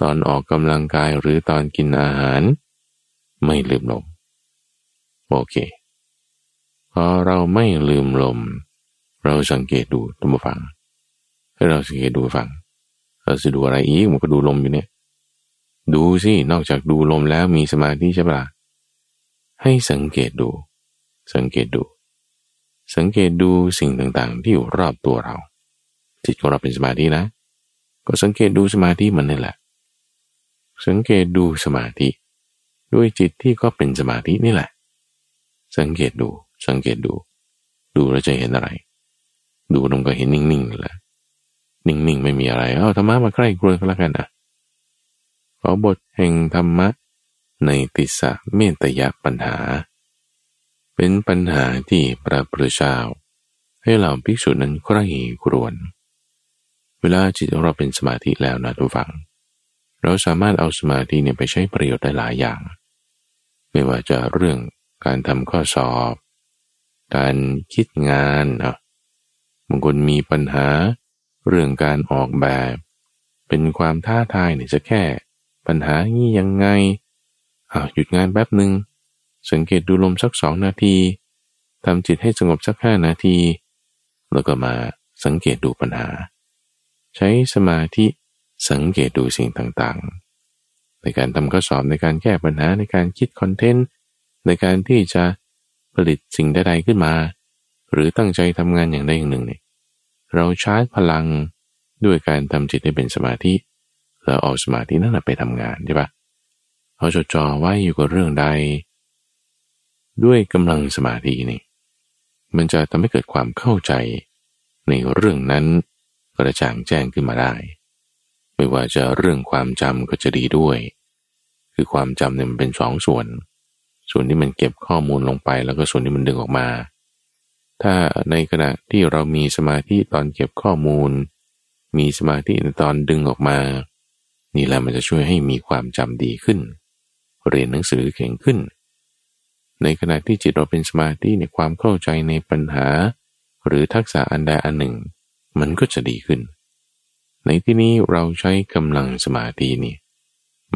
ตอนออกกำลังกายหรือตอนกินอาหาร ไม่ลืมลม โอเคพอเราไม่ลืมลม เราสังเกตดูตัวฟังให้เราสังเกตดูฟัง เราจะดูอะไรอีกมันก็ดูลมอยู่เนี่ย ดูสินอกจากดูลมแล้วมีสมาธิใช่ปะให้สังเกตดู สังเกตดู สังเกตดูสิ่งต่างๆ ที่อยู่รอบตัวเรา จิตของเราเป็นสมาธินะ ก็สังเกตดูสมาธิมันนี่แหละ สังเกตดูสมาธิ ด้วยจิตที่ก็เป็นสมาธินี่แหละ สังเกตดู สังเกตดู ดูแล้วจะเห็นอะไร ดูลงก็เห็นนิ่งๆแหละนิ่งๆ ไม่มีอะไร เอาธรรมะมาใกล้กลัวก็แล้วกันนะขอบทแห่งธรรมะ ในติสะเมตยปัญหา เป็นปัญหาที่พระพุทธเจ้าให้เหล่าภิกษุนั้นใคร่ครวญเวลาจิตของเราเป็นสมาธิแล้วนะทุกฝัง เราสามารถเอาสมาธิเนี่ยไปใช้ประโยชน์ได้หลายอย่าง ไม่ว่าจะเรื่องการทำข้อสอบ การคิดงานอะบางคนมีปัญหาเรื่องการออกแบบ เป็นความท้าทายเนี่ยจะแค่ปัญหานี้ยังไงอ้าวหยุดงานแป๊บหนึ่งสังเกตดูลมสักสองนาทีทำจิตให้สงบสักห้านาที แล้วก็มาสังเกตดูปัญหา ใช้สมาธิ สังเกตดูสิ่งต่างๆ ในการทำข้อสอบในการแก้ปัญหาในการคิดคอนเทนต์ในการที่จะผลิตสิ่งใดๆขึ้นมา หรือตั้งใจทำงานอย่างใดอย่างหนึ่งเนี่ยเราชาร์จพลังด้วยการทำจิตให้เป็นสมาธิแล้วเอาสมาธินั่นไปทำงานใช่ปะเอาจดจ่อไว้อยู่กับเรื่องใด ด้วยกำลังสมาธินี่มันจะทำให้เกิดความเข้าใจในเรื่องนั้นกระจ่างแจ้งขึ้นมาได้ ไม่ว่าจะเรื่องความจำก็จะดีด้วย คือความจำเนี่ยมันเป็นสองส่วน ส่วนที่มันเก็บข้อมูลลงไป แล้วก็ส่วนที่มันดึงออกมา ถ้าในขณะที่เรามีสมาธิตอนเก็บข้อมูล มีสมาธิในตอนดึงออกมา นี่แหละมันจะช่วยให้มีความจำดีขึ้น เรียนหนังสือเก่งขึ้น ในขณะที่จิตเราเป็นสมาธิในความเข้าใจในปัญหา หรือทักษะอันใดอันหนึ่ง มันก็จะดีขึ้น ในที่นี้เราใช้กำลังสมาธินี่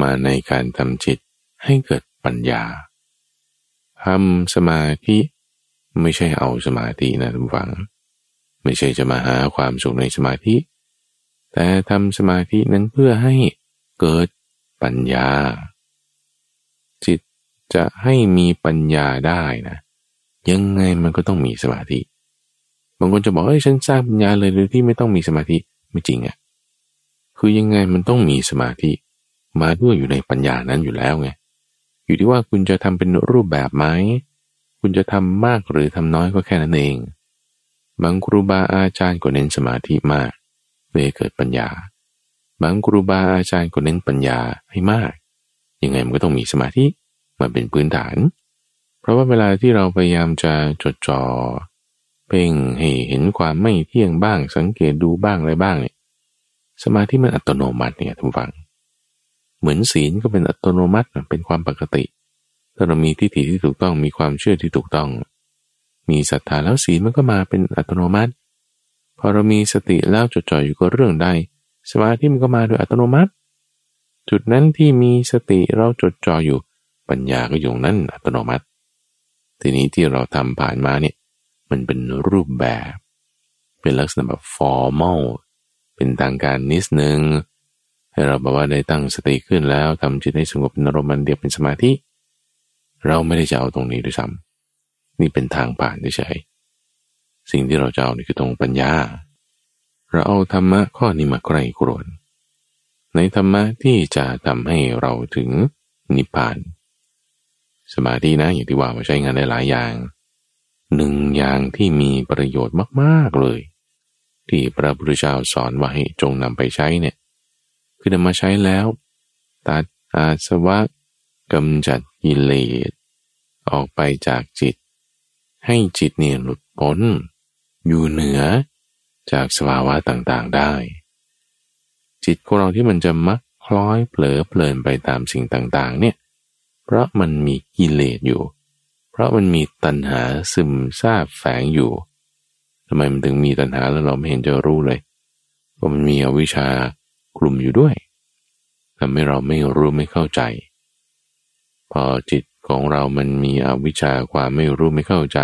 มาในการทำจิตให้เกิดปัญญาทำสมาธิไม่ใช่เอาสมาธินะทุกฝัง ไม่ใช่จะมาหาความสุขในสมาธิ แต่ทำสมาธินั้นเพื่อให้เกิดปัญญา จิตจะให้มีปัญญาได้นะ ยังไงมันก็ต้องมีสมาธิบางคนจะบอกเอ้ยฉันสร้างปัญญาเลยโดยที่ไม่ต้องมีสมาธิไม่จริงอะ่ะ คือยังไงมันต้องมีสมาธิมาด้วยอยู่ในปัญญานั้นอยู่แล้วไง อยู่ที่ว่าคุณจะทำเป็นรูปแบบไหม คุณจะทำมากหรือทำน้อยก็แค่นั้นเอง บางครูบาอาจารย์ก็เน้นสมาธิมากเพื่อเกิดปัญญา บางครูบาอาจารย์ก็เน้นปัญญาให้มาก ยังไงมันก็ต้องมีสมาธิมาเป็นพื้นฐาน เพราะว่าเวลาที่เราพยายามจะจดจอ่อ เพ่งให้เห็นความไม่เที่ยงบ้าง สังเกตดูบ้างอะไรบ้างเนี่ย สมาธิมันอัตโนมัติเนี่ยทุกฝัง เหมือนศีลก็เป็นอัตโนมัติเป็นความปกติ ถ้าเรามีทิฏฐิที่ถูกต้องมีความเชื่อที่ถูกต้อง มีศรัทธาแล้วศีลมันก็มาเป็นอัตโนมัติ พอเรามีสติแล้วจดจ่ออยู่กับเรื่องใดสมาธิมันก็มาโดยอัตโนมัติ จุดนั้นที่มีสติเราจดจ่ออยู่ปัญญาก็อยู่นั้นอัตโนมัติ ทีนี้ที่เราทำผ่านมาเนี่ยมันเป็นรูปแบบ เป็นลักษณะแบบ formal เป็นทางการนิดนึง ให้เราบอกว่าได้ตั้งสติขึ้นแล้วทำจิตให้สงบเป็นอารมณ์เดียวเป็นสมาธิ เราไม่ได้จะเอาตรงนี้ด้วยซ้ำนี่เป็นทางผ่านเฉยสิ่งที่เราจะเอานี่คือตรงปัญญา เราเอาธรรมะข้อนี้มาใกล้กรวนในธรรมะที่จะทำให้เราถึงนิพพาน สมาธินะอย่างที่ว่ามาใช้งานได้หลายอย่างหนึ่งอย่างที่มีประโยชน์มาก ๆ เลย ที่พระพุทธเจ้าสอนว่าให้จงนำไปใช้เนี่ยคือนำมาใช้แล้ว ตัดอาสวะกำจัดกิเลสออกไปจากจิต ให้จิตเนี่ยหลุดพ้น อยู่เหนือจากสภาวะต่างๆได้ จิตของเราที่มันจะมักคล้อยเผลอเพลินไปตามสิ่งต่างๆ เนี่ยเพราะมันมีกิเลสอยู่ เพราะมันมีตัณหาซึมซาบแฝงอยู่ ทำไมมันถึงมีตัณหาแล้วเราไม่เห็นจะรู้เลยว่ามันมีอวิชชากลุ่มอยู่ด้วยทำให้เราไม่รู้ไม่เข้าใจ พอจิตของเรามันมีอวิชชาความไม่รู้ไม่เข้าใจ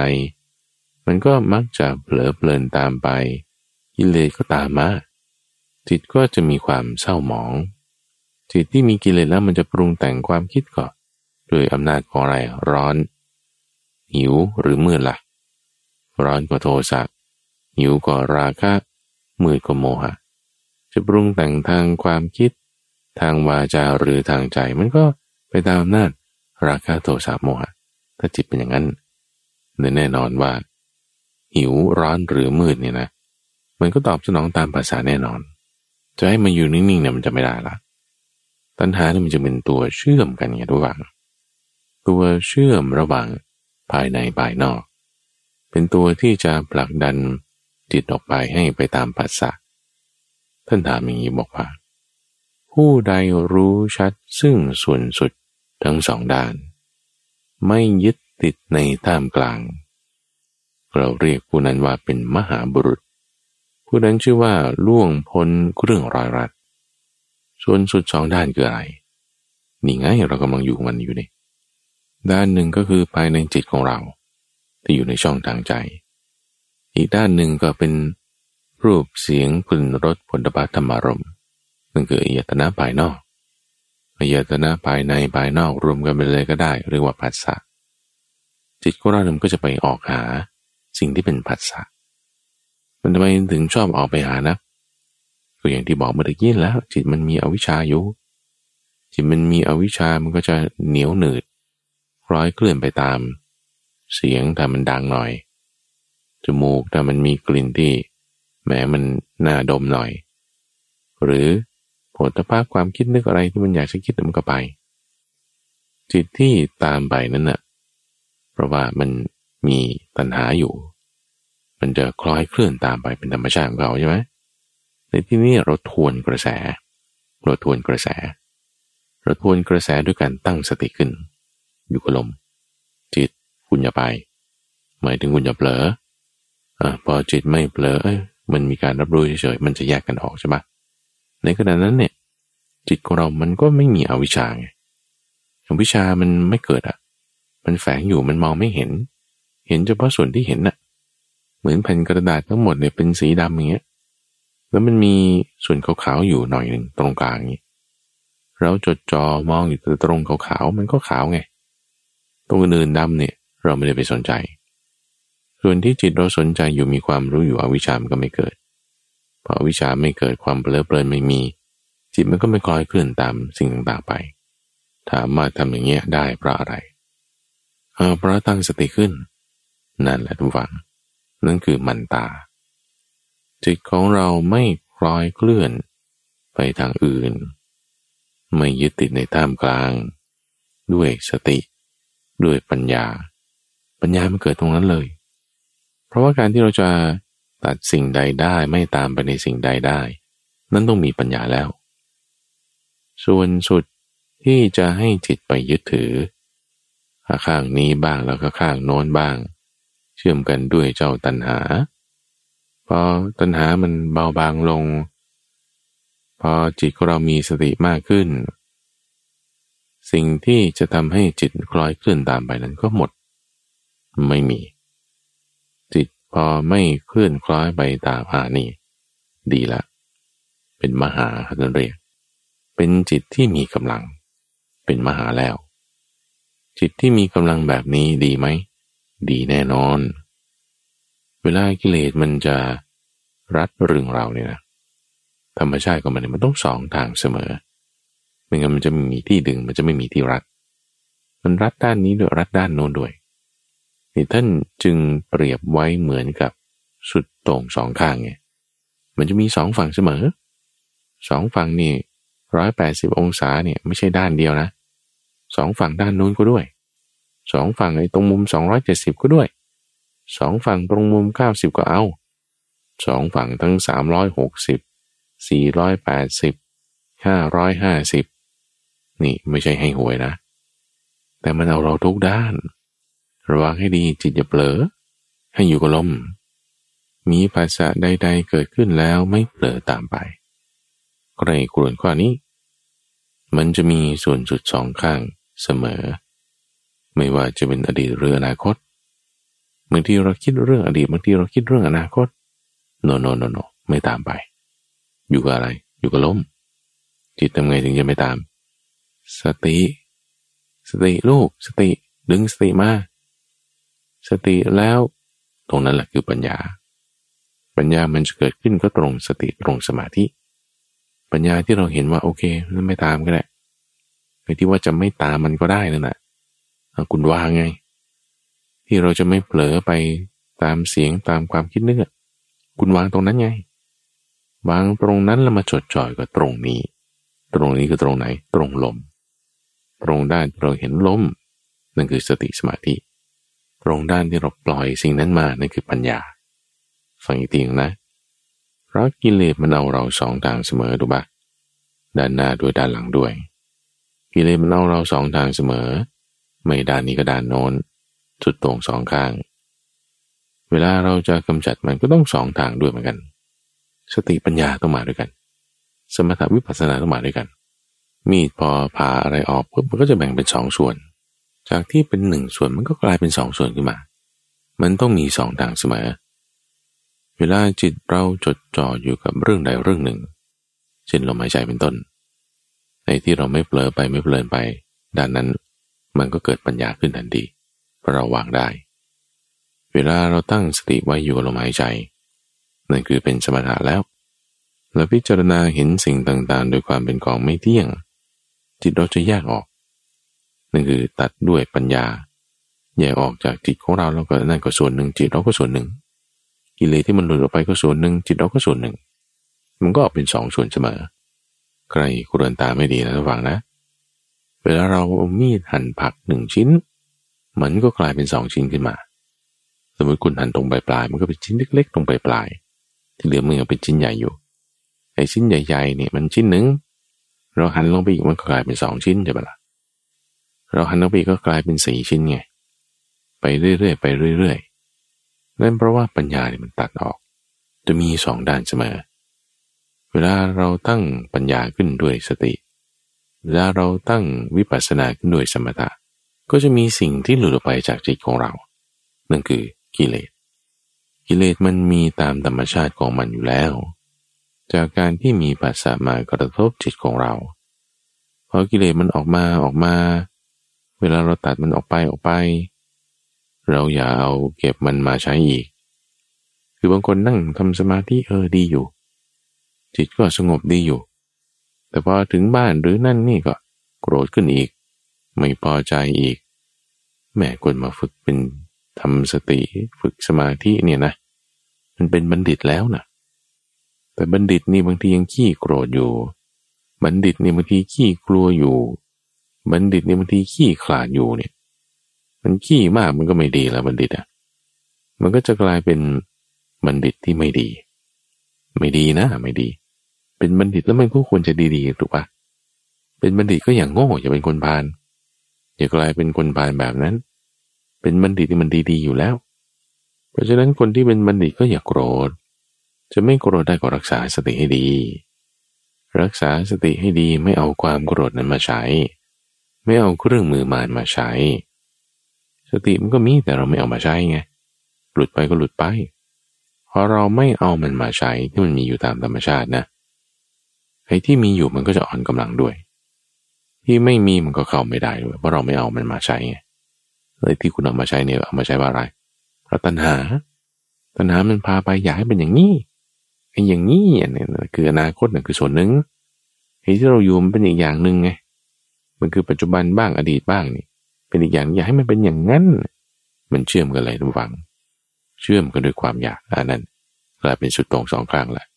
มันก็มักจะเผลอเพลินตามไปกิเลสก็ตามมา จิตก็จะมีความเศร้าหมอง จิตที่มีกิเลสแล้วมันจะปรุงแต่งความคิดก่อนโดยอำนาจของอะไรร้อน หิวหรือมืดละ่ะ ร้อนก็โทสะ หิวก็ราคะ มืดก็โมหะ จะปรุงแต่งทางความคิด ทางวาจาหรือทางใจมันก็ไปตามอำนาจราคะโทสะโมหะ ถ้าจิตเป็นอย่างนั้นแน่นอนว่า หิวร้อนหรือมืดเนี่ยนะ มันก็ตอบสนองตามภาษาแน่นอน จะให้มันอยู่นิ่งๆเนี่ยมันจะไม่ได้ละตัณหาเนี่ยมันจะเป็นตัวเชื่อมกันไงทุกฝั่งตัวเชื่อมระหว่างภายในภายนอก เป็นตัวที่จะผลักดัน จิตออกไปให้ไปตามภาษาท่านถามอย่างนี้บอกว่า ผู้ใดรู้ชัดซึ่งส่วนสุดทั้งสองด้าน ไม่ยึดติดในท่ามกลาง เราเรียกผู้นั้นว่าเป็นมหาบุรุษ ผู้นั้นชื่อว่าล่วงพ้นเรื่องรอยรัดส่วนสุดสองด้านคืออะไรนี่ไงเรากำลังอยู่มันอยู่นี่ด้านหนึ่งก็คือภายในจิตของเรา ที่อยู่ในช่องทางใจ อีกด้านหนึ่งก็เป็นรูปเสียงกลิ่นรสผลบัตธรรมารมนั่นคืออายตนะภายนอกอายตนะภายในภายนอกรวมกันไปเลยก็ได้เรียกว่าผัสสะจิตของเรามันก็จะไปออกหาสิ่งที่เป็นผัสสะมันทำไมถึงชอบออกไปหานะก็อย่างที่บอกเมื่อกี้แล้ว จิตมันมีอวิชชาอยู่จิตมันมีอวิชชามันก็จะเหนียวหนืดร้อยเคลื่อนไปตาม เสียงถ้ามันดังหน่อย จมูกถ้ามันมีกลิ่นที่แหมมันน่าดมหน่อย หรือผลตภาพความคิดนึกอะไรที่มันอยากจะคิดมันก็ไป จิตที่ตามไปนั้นน่ะเพราะว่ามันมีตัณหาอยู่ มันจะคล้อยเคลื่อนตามไปเป็นธรรมชาติของเขาใช่ไหมในที่นี้เราทวนกระแสเราทวนกระแสเราทวนกระแสด้วยการตั้งสติขึ้น อยู่กับลม จิตคุณอย่าไป หมายถึงคุณอย่าเผลอ อพอจิตไม่เผลออมันมีการรับรู้เฉยๆมันจะแยกกันออกใช่ปะในขณะนั้นเนี่ย จิตของเรามันก็ไม่มีอวิชชาไงอวิชชามันไม่เกิดอะ มันแฝงอยู่มันมองไม่เห็น เห็นเฉพาะส่วนที่เห็นน่ะ เหมือนแผ่นกระดาษทั้งหมดเนี่ยเป็นสีดำอย่างเงี้ยแล้วมันมีส่วนขาวๆอยู่หน่อยหนึ่งตรงกลางนี้เราจดจอมองอยู่ตรงขาวๆมันก็ขาวไงตรงอื่นดำเนี่ย เราไม่ได้ไปสนใจ ส่วนที่จิตเราสนใจอยู่มีความรู้อยู่อวิชามก็ไม่เกิดพออวิชาไม่เกิดความเปลือเปลินไม่มี จิตมันก็ไม่คล้อยเคลื่อนตามสิ่งต่างๆไป ถามมาทำอย่างเงี้ยได้เพราะอะไรเออเพราะตั้งสติขึ้น นั่นแหละทุกฝัง นั่นคือมันตา จิตของเราไม่คล้อยเคลื่อน ไปทางอื่น ไม่ยึดติดในท่ามกลาง ด้วยสติ ด้วยปัญญา ปัญญามันเกิดตรงนั้นเลย ราะว่าการที่เราจะตัดสิ่งใดได้ไม่ตามไปในสิ่งใดได้ นั้นต้องมีปัญญาแล้ว ส่วนสุดที่จะให้จิตไปยึดถือ ข้างนี้บ้างแล้วก็ข้างโน้นบ้าง เชื่อมกันด้วยเจ้าตัณหา พอตัณหามันเบาบางลง พอจิตของเรามีสติมากขึ้น สิ่งที่จะทำให้จิตคล้อยเคลื่อนตามไปนั้นก็หมด ไม่มี พอไม่เคลื่อนคล้อยไปตามหานี่ ดีละ เป็นมหาท่านเรียก เป็นจิตที่มีกำลัง เป็นมหาแล้ว จิตที่มีกำลังแบบนี้ดีไหม ดีแน่นอน เวลากิเลสมันจะรัดรึงเราเนี่ยนะธรรมชาติของมันมันต้องสองทางเสมอไม่งั้นมันจะไม่มีที่ดึง มันจะไม่มีที่รัด มันรัดด้านนี้ด้วยรัดด้านโน้นด้วย นี่ท่านจึงเปรียบไว้เหมือนกับสุดตรงสองข้างไงมันจะมีสองฝั่งเสมอสองฝั่งนี่ร้อยแปดสิบองศาเนี่ยไม่ใช่ด้านเดียวนะสองฝั่งด้านนู้นก็ด้วยสองฝั่งไอ้ตรงมุมสองร้อยเจ็ดสิบก็ด้วยสองฝั่งตรงมุมเก้าสิบก็เอาสองฝั่งทั้งสามร้อยหกสิบสี่ร้อยแปดสิบห้าร้อยห้าสิบนี่ไม่ใช่ให้หวยนะ แต่มันเอาเราทุกด้าน ระวังให้ดีจิตอย่าเผลอ ให้อยู่กับลม มีภาษาใด ๆ เกิดขึ้นแล้วไม่เผลอตามไปใครกรวนข้อนี้ มันจะมีส่วนจุดสองข้างเสมอ ไม่ว่าจะเป็นอดีตหรืออนาคตบางทีเราคิดเรื่องอดีตบางทีเราคิดเรื่องอนาคตโนโนโนโนไม่ตามไป อยู่กับอะไร อยู่กับลมจิตทำไงถึงจะไม่ตาม สติ สติลูก สติดึงสติมา สติแล้ว ตรงนั้นแหละคือปัญญา ปัญญามันจะเกิดขึ้นก็ตรงสติตรงสมาธิ ปัญญาที่เราเห็นว่าโอเคนั่นไม่ตามก็ได้ไอ้ที่ว่าจะไม่ตามมันก็ได้นั่นแหละคุณวางไง ที่เราจะไม่เผลอไปตามเสียงตามความคิดนึกคุณวางตรงนั้นไง วางตรงนั้นแล้วมาจดจ่อยกับตรงนี้ ตรงนี้คือตรงไหน ตรงลม ตรงด้านเราเห็นลมนั่นคือสติสมาธิ ตรงด้านที่เราปล่อยสิ่งนั้นมานั่นคือปัญญาฟังอีกทีนะ เพราะกิเลสมันเอาเราสองทางเสมอดูบะด้านหน้าด้วยด้านหลังด้วย กิเลสมันเอาเราสองทางเสมอ ไม่ด้านนี้ก็ด้านโน้นสุดตรงสองข้าง เวลาเราจะกำจัดมันก็ต้องสองทางด้วยเหมือนกัน สติปัญญาต้องมาด้วยกัน สมถวิปัสสนาต้องมาด้วยกัน มีดพอผ่าอะไรออกปุ๊บมันก็จะแบ่งเป็นสองส่วน จากที่เป็นหนึ่งส่วนมันก็กลายเป็นสองส่วนขึ้นมา มันต้องมีสองทางเสมอ เวลาจิตเราจดจ่ออยู่กับเรื่องใดเรื่องหนึ่ง เช่นลมหายใจเป็นต้น ในที่เราไม่เผลอไปไม่เพลินไป ด้านนั้น มันก็เกิดปัญญาขึ้นทันทีเพราะเราวางได้ เวลาเราตั้งสติไว้อยู่กับลมหายใจ นั่นคือเป็นสมถะแล้ว เราพิจารณาเห็นสิ่งต่างๆ โดยความเป็นกองไม่เที่ยง จิตเราจะแยกออก นั่นคือตัดด้วยปัญญา แยกออกจากจิตของเราแล้วก็นั่นก็ส่วนหนึ่งจิตเราก็ส่วนหนึ่ง กิเลสที่มันหลุดออกไปก็ส่วนหนึ่งจิตเราก็ส่วนหนึ่ง มันก็ออกเป็นสองส่วนเสมอ ใครคุรตาไม่ดีนะระวังนะ เวลาเราเอามีดหั่นผักหนึ่งชิ้น มันก็กลายเป็นสองชิ้นขึ้นมา สมมติคุณหั่นตรงปลายปลายมันก็เป็นชิ้นเล็ก ๆ ตรงปลายปลายที่เหลือมันยังเป็นชิ้นใหญ่อยู่ไอ้ชิ้นใหญ่ๆเนี่ยมันชิ้นหนึ่งเราหั่นลงไปอีกมันก็กลายเป็นสองชิ้นใช่ไหมละ่ะ เราหันออกไปก็กลายเป็นสีชิ้นไง ไปเรื่อยๆไปเรื่อยๆนั่นเพราะว่าปัญญาเนี่ยมันตัดออก จะมีสองด้านเสมอ เวลาเราตั้งปัญญาขึ้นด้วยสติ เวลาเราตั้งวิปัสสนาขึ้นด้วยสมถะ ก็จะมีสิ่งที่หลุดออกไปจากจิตของเรา นั่นคือกิเลส กิเลสมันมีตามธรรมชาติของมันอยู่แล้ว จากการที่มีปัสสามากระทบจิตของเราพอกิเลสมันออกมาออกมา วลาเราตัดมันออกไปออกไป เราอย่าเอาเก็บมันมาใช้อีก คือบางคนนั่งทำสมาธิเออดีอยู่ จิตก็สงบดีอยู่ แต่พอถึงบ้านหรือนั่นนี่ก็โกรธขึ้นอีก ไม่พอใจอีก แม่คนมาฝึกเป็นทำสติฝึกสมาธิเนี่ยนะ มันเป็นบัณฑิตแล้วนะแต่บัณฑิตนี่บางทียังขี้โกรธอยู่ บัณฑิตนี่บางทีขี้กลัวอยู่ บัณฑิตเนี่ยบางทีขี้ขลาดอยู่เนี่ย มันขี้มากมันก็ไม่ดีแล้วบัณฑิตอะ มันก็จะกลายเป็นบัณฑิตที่ไม่ดี ไม่ดีนะ ไม่ดี เป็นบัณฑิตแล้วมันก็ควรจะดีๆถูกปะเป็นบัณฑิตก็อย่างโง่อย่าเป็นคนพาลอย่ากลายเป็นคนพาลแบบนั้น เป็นบัณฑิตที่มันดีๆอยู่แล้ว เพราะฉะนั้นคนที่เป็นบัณฑิตก็อย่าโกรธ จะไม่โกรธได้ก็รักษาสติให้ดี รักษาสติให้ดีไม่เอาความโกรธนั้นมาใช้ ไม่เอาเครื่องมือมานมาใช้ สติมันก็มีแต่เราไม่เอามาใช้ไงหลุดไปก็หลุดไปพอเราไม่เอามันมาใช้ที่มันมีอยู่ตามธรรมชาตินะไอ้ที่มีอยู่มันก็จะอ่อนกำลังด้วย ที่ไม่มีมันก็เข้าไม่ได้ด้วยเพราะเราไม่เอามันมาใช้ไงเลยที่คุณเอามาใช้เนี่ยเอามาใช้ว่าอะไรเพราะตัณหา ตัณหามันพาไปอยากให้เป็นอย่างนี้ไอ้อย่างนี้เนี่ยคืออนาคตน่ะคือส่วนหนึ่งไอ้ที่เราอยู่มันเป็นอีกอย่างหนึ่งไง มันคือปัจจุบันบ้างอดีตบ้างนี่ เป็นอีกอย่างอยาให้มันเป็นอย่างนั้น มันเชื่อมกันเลยทุกฝัง เชื่อมกันด้วยความอยากอันนั้นกลายเป็นสุดตรงสองครั้งแหละ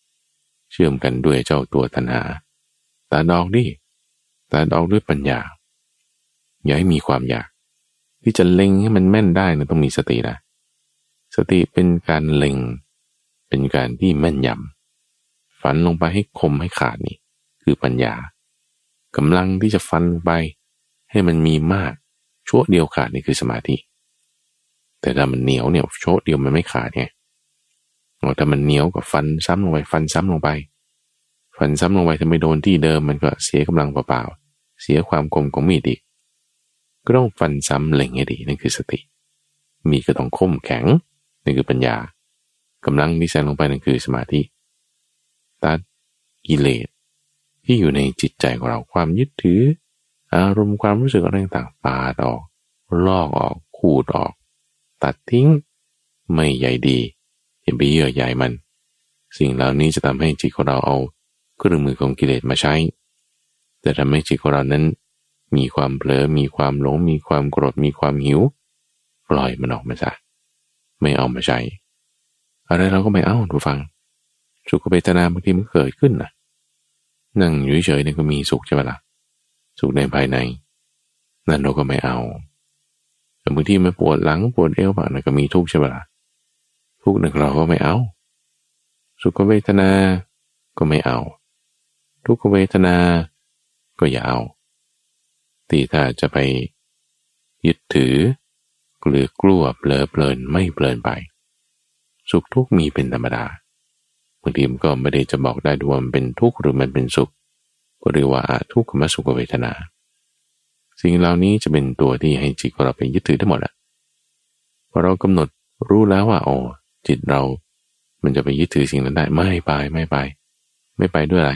เชื่อมกันด้วยเจ้าตัวตัณหาตาดอกดิตาดอกด้วยปัญญา อย่าให้มีความอยาก ที่จะเล็งให้มันแม่นได้นะต้องมีสตินะ สติเป็นการเล็ง เป็นการที่แม่นยำฝันลงไปให้คมให้ขาดนี่ คือปัญญา กำลังที่จะฟันไป ให้มันมีมากชั่วเดียวขาดนี่คือสมาธิ แต่ถ้ามันเหนียวเนี่ยชั่วเดียวมันไม่ขาดไงถ้ามันเหนียวกับฟันซ้ำลงไปฟันซ้ำลงไป ฟันซ้ำลงไปถ้าไม่โดนที่เดิมมันก็เสียกำลังเปล่าๆเสียความคมของมีดอีกก็ต้องฟันซ้ำเล็งให้ดีนั่นคือสติ มีก็ต้องคมแข็งนั่นคือปัญญากำลังที่แสงลงไปนั่นคือสมาธิตัดกิเลส ที่อยู่ในจิตใจของเราความยึดถือ อารมณ์ความรู้สึกอะไรต่างๆปาดออก ลอกออก ขูดออก ตัดทิ้ง ไม่ใหญ่ดีอย่าไปเยื่อใหญ่มัน สิ่งเหล่านี้จะทำให้จิตของเราเอาเครื่องมือของกิเลสมาใช้แต่ทำให้จิตของเรานั้น มีความเผลอมีความหลง มีความโกรธมีความหิว ปล่อยมันออกมาซะไม่เอามาใช้อะไรเราก็ไม่เอาดูฟัง สุขเวทนาบางทีมันเกิดขึ้นนะ นั่งอยู่เฉยๆเนี่ยก็มีสุขใช่ไหมละ่ะ สุขในภายใน นั่นเราก็ไม่เอาแต่บางทีมันปวดหลังปวดเอวบ้างนะก็มีทุกข์ใช่ไหมละ่ะทุกข์นั่นเราก็ไม่เอา สุขเวทนา ก็ไม่เอา ทุกขเวทนา ก็อย่าเอาตีถ้าจะไปยึดถือหรือกลัวเปลอเพลินไม่เพลินไป สุขทุกข์มีเป็นธรรมดาางทีมันก็ไม่ได้จะบอกได้ด้วยว่ามันเป็นทุกข์หรือมันเป็นสุขก็เรียกว่าอาทุกขมสุขเวทนา สิ่งเหล่านี้จะเป็นตัวที่ให้จิตของเราไปยึดถือทั้งหมดอะพอเรากำหนดรู้แล้วว่าโอ้จิตเรา มันจะไปยึดถือสิ่งนั้นได้ไม่ไปไม่ไป ไม่ไปด้วยอะไร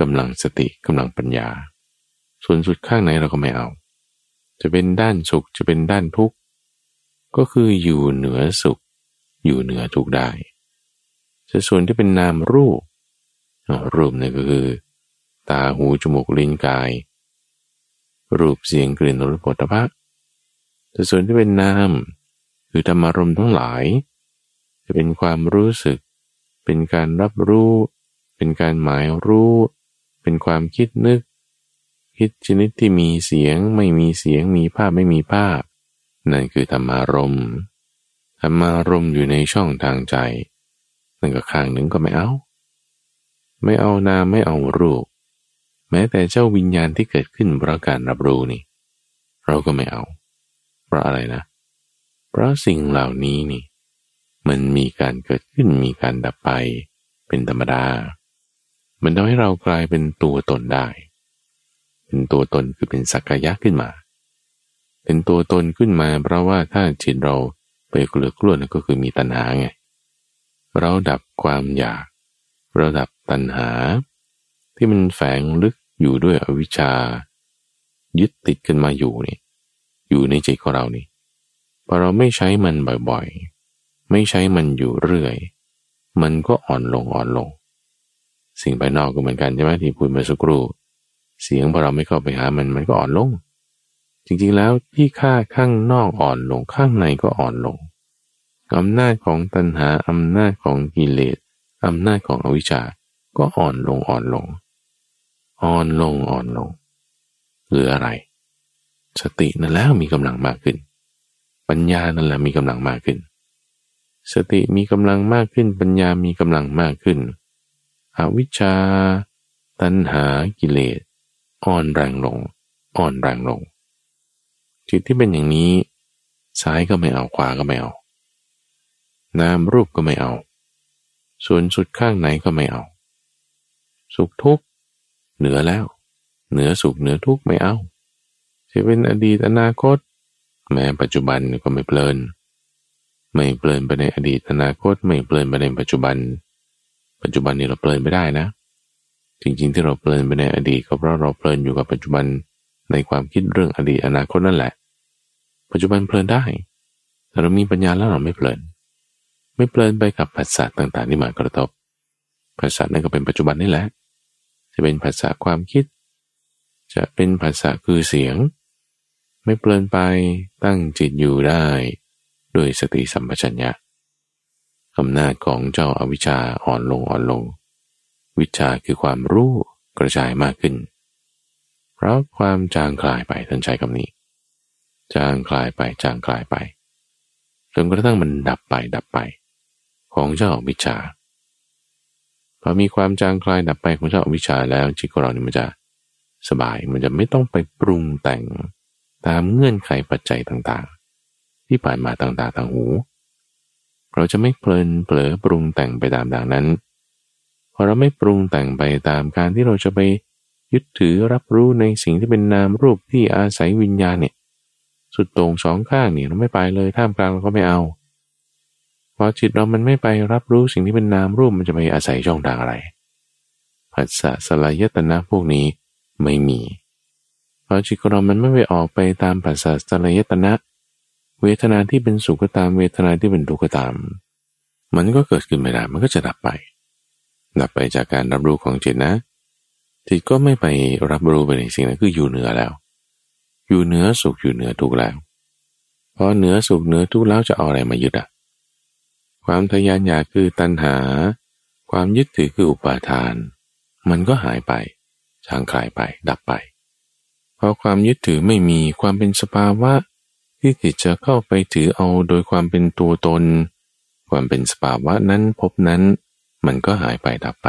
กำลังสติกำลังปัญญา ส่วนสุดข้างไหนเราก็ไม่เอา จะเป็นด้านสุขจะเป็นด้านทุกข์ก็คืออยู่เหนือสุข อยู่เหนือทุกได้ ส่วนที่เป็นนามรูป รูปนี่ก็คือ ตาหูจมูกลิ้นกาย รูปเสียงกลิ่นรสผลิภัณฑ์แต่ส่วนที่เป็นนาม คือธรรมารมทั้งหลาย จะเป็นความรู้สึก เป็นการรับรู้ เป็นการหมายรู้ เป็นความคิดนึก คิดชนิดที่มีเสียงไม่มีเสียงมีภาพไม่มีภาพ นั่นคือธรรมารมธรรมารมอยู่ในช่องทางใจ นั่นก็ข้างหนึ่งก็ไม่เอา ไม่เอานามไม่เอารูป แม้แต่เจ้าวิญญาณที่เกิดขึ้นเพราะการรับรู้นี่ เราก็ไม่เอา เพราะอะไรนะ เพราะสิ่งเหล่านี้นี่ มันมีการเกิดขึ้นมีการดับไป เป็นธรรมดา มันทำให้เรากลายเป็นตัวตนได้ เป็นตัวตนคือเป็นสักกายะขึ้นมา เป็นตัวตนขึ้นมาเพราะว่าถ้าจิตเราไปเกลือกล้วนก็คือมีตัณหาไง เราดับความอยากเราดับตัณหา ที่มันแฝงลึกอยู่ด้วยอวิชชา ยึดติดกันมาอยู่นี่อยู่ในใจของเรานี่พอเราไม่ใช้มันบ่อยๆ ไม่ใช้มันอยู่เรื่อย มันก็อ่อนลงอ่อนลง สิ่งภายนอกก็เหมือนกันใช่ไหมที่พูดมาสักครู่ เสียงพอเราไม่เข้าไปหามันมันก็อ่อนลง จริงๆแล้วที่ค่าข้างนอกอ่อนลงข้างในก็อ่อนลง อำนาจของตัณหาอำนาจของกิเลสอำนาจของอวิชชา ก็อ่อนลงอ่อนลง อ่อนลงอ่อนลงหรืออะไร สตินั่นแล้วมีกำลังมากขึ้น ปัญญานั่นแหละมีกำลังมากขึ้น สติมีกำลังมากขึ้น ปัญญามีกำลังมากขึ้น อวิชชา ตัณหากิเลสอ่อนแรงลง อ่อนแรงลงจิตที่เป็นอย่างนี้ ซ้ายก็ไม่เอาขวาก็ไม่เอา นามรูปก็ไม่เอา ส่วนสุดข้างไหนก็ไม่เอา สุขทุกข์เหนือแล้ว เหนือสุขเหนือทุกข์ไม่เอาจะเป็นอดีตอนาคต แม้ปัจจุบันก็ไม่เพลิน ไม่เพลินไปในอดีตอนาคต ไม่เพลินไปในปัจจุบัน ปัจจุบันนี่เราเพลินไม่ได้นะ จริงๆที่เราเพลินไปในอดีตก็เพราะเราเพลินอยู่กับปัจจุบันในความคิดเรื่องอดีตอนาคตนั่นแหละ ปัจจุบันเพลินได้ แต่เรามีปัญญาแล้วเราไม่เพลิน ไม่เพลินไปกับภาษาต่างๆที่มากระทบภาษานั่นก็เป็นปัจจุบันนี่แหละ จะเป็นภาษาความคิด จะเป็นภาษาคือเสียง ไม่เพลินไปตั้งจิตอยู่ได้โดยสติสัมปชัญญะอำนาจของเจ้าอาวิชชาอ่อนลงอ่อนลง วิชาคือความรู้กระจายมากขึ้น เพราะความจางคลายไปท่านใช้คำนี้ จางคลายไปจางคลายไปจนกระทั่งมันดับไปดับไป ของเจ้าอวิชาพอมีความจางคลายดับไปของเจ้าอวิชาแล้วจิตของเราเนี่ยมันจะสบายมันจะไม่ต้องไปปรุงแต่งตามเงื่อนไขปัจจัยต่างๆ ที่ผ่านมาต่างๆทางหู เราจะไม่เพลินเผลอปรุงแต่งไปตามดังนั้นพอเราไม่ปรุงแต่งไปตามการที่เราจะไปยึดถือรับรู้ในสิ่งที่เป็นนามรูปที่อาศัยวิญญาณเนี่ย สุดตรงสองข้างเนี่ยเราไม่ไปเลยท่ามกลางเราก็ไม่เอา พอจิตเรามันไม่ไปรับรู้สิ่งที่เป็นนามรูปมันจะไปอาศัยช่องทางอะไรผัสสะสลายตนะพวกนี้ไม่มีพอจิตของเรามันไม่ไปออกไปตามผัสสะสลายตนะ เวทนาที่เป็นสุขก็ตามเวทนาที่เป็นทุกข์ก็ตาม มันก็เกิดขึ้นไม่ได้มันก็จะดับไป ดับไปจากการรับรู้ของจิตนะ จิตก็ไม่ไปรับรู้ไปในสิ่งนั้นคืออยู่เหนือแล้ว อยู่เหนือสุขอยู่เหนือทุกข์แล้วพอเหนือสุขเหนือทุกข์แล้วจะเอาอะไรมายึดอะ ความทยานอยากคือตัณหา ความยึดถือคืออุปาทาน มันก็หายไปจางคลายไปดับไป เพราะความยึดถือไม่มีความเป็นสภาวะ ที่จิตจะเข้าไปถือเอาโดยความเป็นตัวตน ความเป็นสภาวะนั้นพบนั้น มันก็หายไปดับไป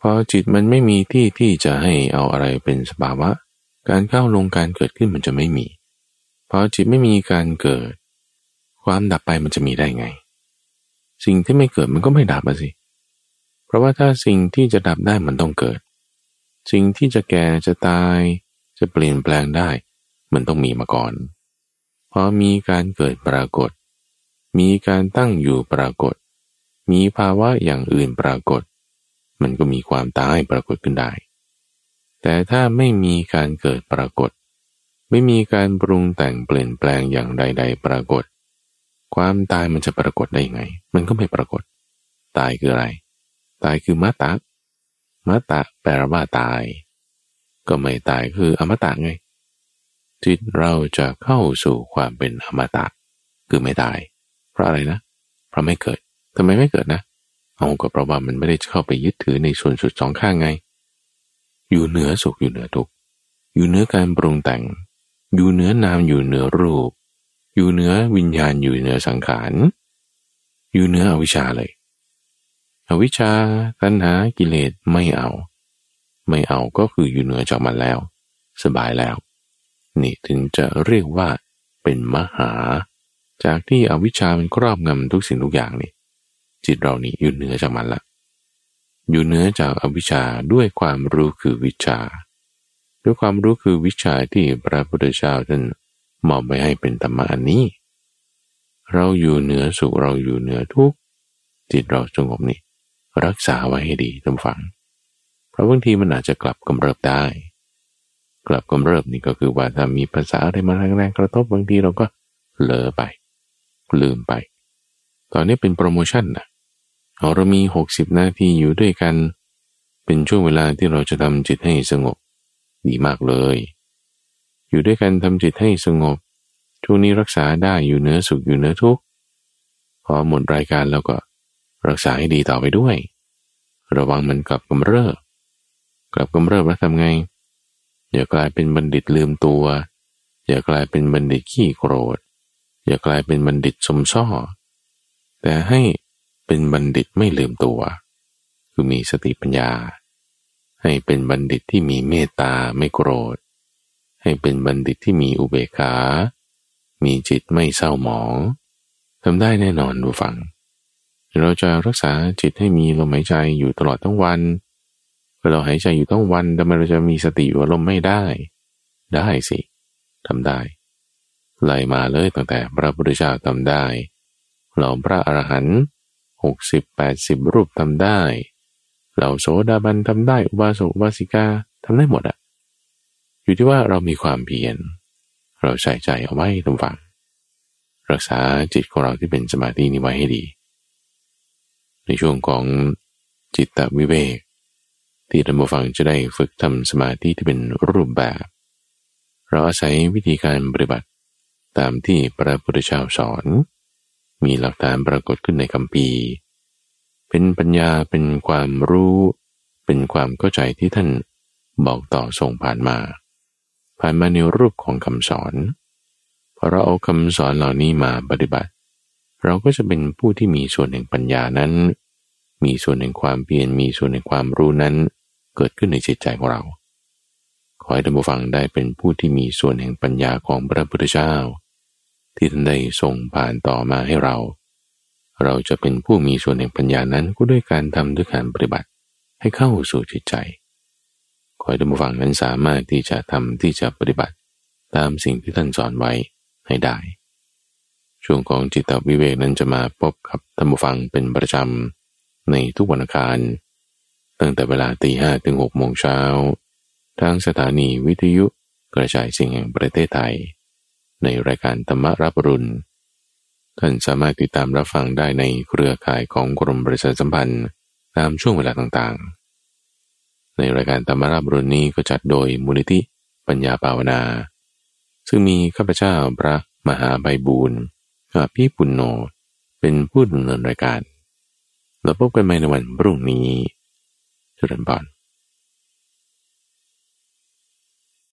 พอจิตมันไม่มีที่ที่จะให้เอาอะไรเป็นสภาวะ การเข้าลงการเกิดขึ้นมันจะไม่มี พอจิตไม่มีการเกิด ความดับไปมันจะมีได้ไง สิ่งที่ไม่เกิดมันก็ไม่ดับสิ เพราะว่าถ้าสิ่งที่จะดับได้มันต้องเกิด สิ่งที่จะแก่จะตาย จะเปลี่ยนแปลงได้ มันต้องมีมาก่อน พอมีการเกิดปรากฏ มีการตั้งอยู่ปรากฏ มีภาวะอย่างอื่นปรากฏ มันก็มีความตายปรากฏขึ้นได้ แต่ถ้าไม่มีการเกิดปรากฏ ไม่มีการปรุงแต่งเปลี่ยนแปลงอย่างใด ๆ ปรากฏ ความตายมันจะปรากฏได้ยังไง มันก็ไม่ปรากฏ ตายคืออะไร ตายคือมาตะมาตะแปลว่าตาย ก็ไม่ตายคืออมตะไง จิตเราจะเข้าสู่ความเป็นอมตะ คือไม่ตาย เพราะอะไรนะ เพราะไม่เกิดทำไมไม่เกิดนะ เอาก็เพราะว่ามันไม่ได้เข้าไปยึดถือในส่วนสุดสองข้างไง อยู่เหนือสุขอยู่เหนือทุกอยู่เหนือการปรุงแต่ง อยู่เหนือนามอยู่เหนือรูป อยู่เหนือวิญญาณอยู่เหนือสังขารอยู่เหนืออวิชชาเลย อวิชชาตัณหากิเลสไม่เอา ไม่เอาก็คืออยู่เหนือจากมันแล้ว สบายแล้ว นี่ถึงจะเรียกว่าเป็นมหา จากที่อวิชชามันครอบงำทุกสิ่งทุกอย่างนี่จิตเรานี่อยู่เหนือจากมันละอยู่เหนือจากอวิชชาด้วยความรู้คือวิชา ด้วยความรู้คือวิชาที่พระพุทธเจ้าท่าน มอบไปให้เป็นธรรมะอันนี้ เราอยู่เหนือสุขเราอยู่เหนือทุกจิตเราสงบนี่รักษาไว้ให้ดีทำฝัง เพราะบางทีมันอาจจะกลับกำเริบได้ กลับกำเริบนี่ก็คือว่าถ้ามีภาษาอะไรมาแรงๆกระทบบางทีเราก็เลอไป ลืมไป ตอนนี้เป็นโปรโมชั่นนะเรามีหกสิบนาทีอยู่ด้วยกัน เป็นช่วงเวลาที่เราจะทำจิตให้สงบ ดีมากเลย อยู่ด้วยกันทำจิตให้สงบ ช่วงนี้รักษาได้อยู่เนื้อสุขอยู่เนื้อทุกข์พอหมดรายการแล้วก็รักษาให้ดีต่อไปด้วย ระวังมันกลับกำเริบกลับกำเริบแล้วทำไง อย่ากลายเป็นบัณฑิตลืมตัว อย่ากลายเป็นบัณฑิตขี้โกรธ อย่ากลายเป็นบัณฑิตสมซ้อแต่ให้เป็นบัณฑิตไม่ลืมตัว คือมีสติปัญญา ให้เป็นบัณฑิตที่มีเมตตาไม่โกรธ ให้เป็นบัณฑิตที่มีอุเบกขา มีจิตไม่เศร้าหมองทำได้แน่นอนดูฟัง เราจะรักษาจิตให้มีลมหายใจอยู่ตลอดทั้งวันเราหายใจอยู่ทั้งวันทำไมเราจะมีสติอยู่อารมณ์ไม่ได้ ได้สิทำได้ไล่มาเลยตั้งแต่พระพุทธเจ้าทำได้เหล่าพระอรหันต์หกสิบแปดสิบรูปทำได้ เหล่าโสดาบันทำได้ อุบาสกอุบาสิกาทำได้หมดอะ อยู่ที่ว่าเรามีความเพียรเราใส่ใจเอาไว้ตรงฝัง รักษาจิตของเราที่เป็นสมาธินี้ไว้ให้ดี ในช่วงของจิตตวิเวก ที่ท่านผู้ฟังจะได้ฝึกทำสมาธิที่เป็นรูปแบบ เราอาศัยวิธีการปฏิบัติตามที่พระพุทธเจ้าสอน มีหลักฐานปรากฏขึ้นในคำปีเป็นปัญญาเป็นความรู้ เป็นความเข้าใจที่ท่านบอกต่อส่งผ่านมา ผ่านมาในรูปของคำสอนพอเราเอาคำสอนเหล่านี้มาปฏิบัติ เราก็จะเป็นผู้ที่มีส่วนแห่งปัญญานั้น มีส่วนแห่งความเพียรมีส่วนแห่งความรู้นั้น เกิดขึ้นในจิตใจของเรา ขอให้ท่านผู้ฟังได้เป็นผู้ที่มีส่วนแห่งปัญญาของพระพุทธเจ้า ที่ท่านได้ส่งผ่านต่อมาให้เรา เราจะเป็นผู้มีส่วนแห่งปัญญานั้นก็ด้วยการทำด้วยการปฏิบัติให้เข้าสู่จิตใจ ขอให้ท่านผู้ฟังนั้นสามารถที่จะทำที่จะปฏิบัติตามสิ่งที่ท่านสอนไว้ให้ได้ ช่วงของจิตวิเวกนั้นจะมาพบกับท่านผู้ฟังเป็นประจำในทุกวันอังคารตั้งแต่เวลาตีห้ถึงหกโมงเช้าทางสถานีวิทยุกระจายเสียงแห่งประเทศไทย ในรายการธรรมรับรุณท่านสามารถติดตามรับฟังได้ในเครือข่ายของกรมบริษัทสัมพันธ์ตามช่วงเวลาต่างๆ ในรายการธรรมราบรุนนี้ก็จัดโดยมูลนิธิปัญญาภาวนา ซึ่งมีข้าพเจ้าพระมหาใบบูรณ์กับพี่ปุณโญเป็นผู้ดำเนินรายการเราพบกันใหม่ในวันพรุ่งนี้จุดนบาน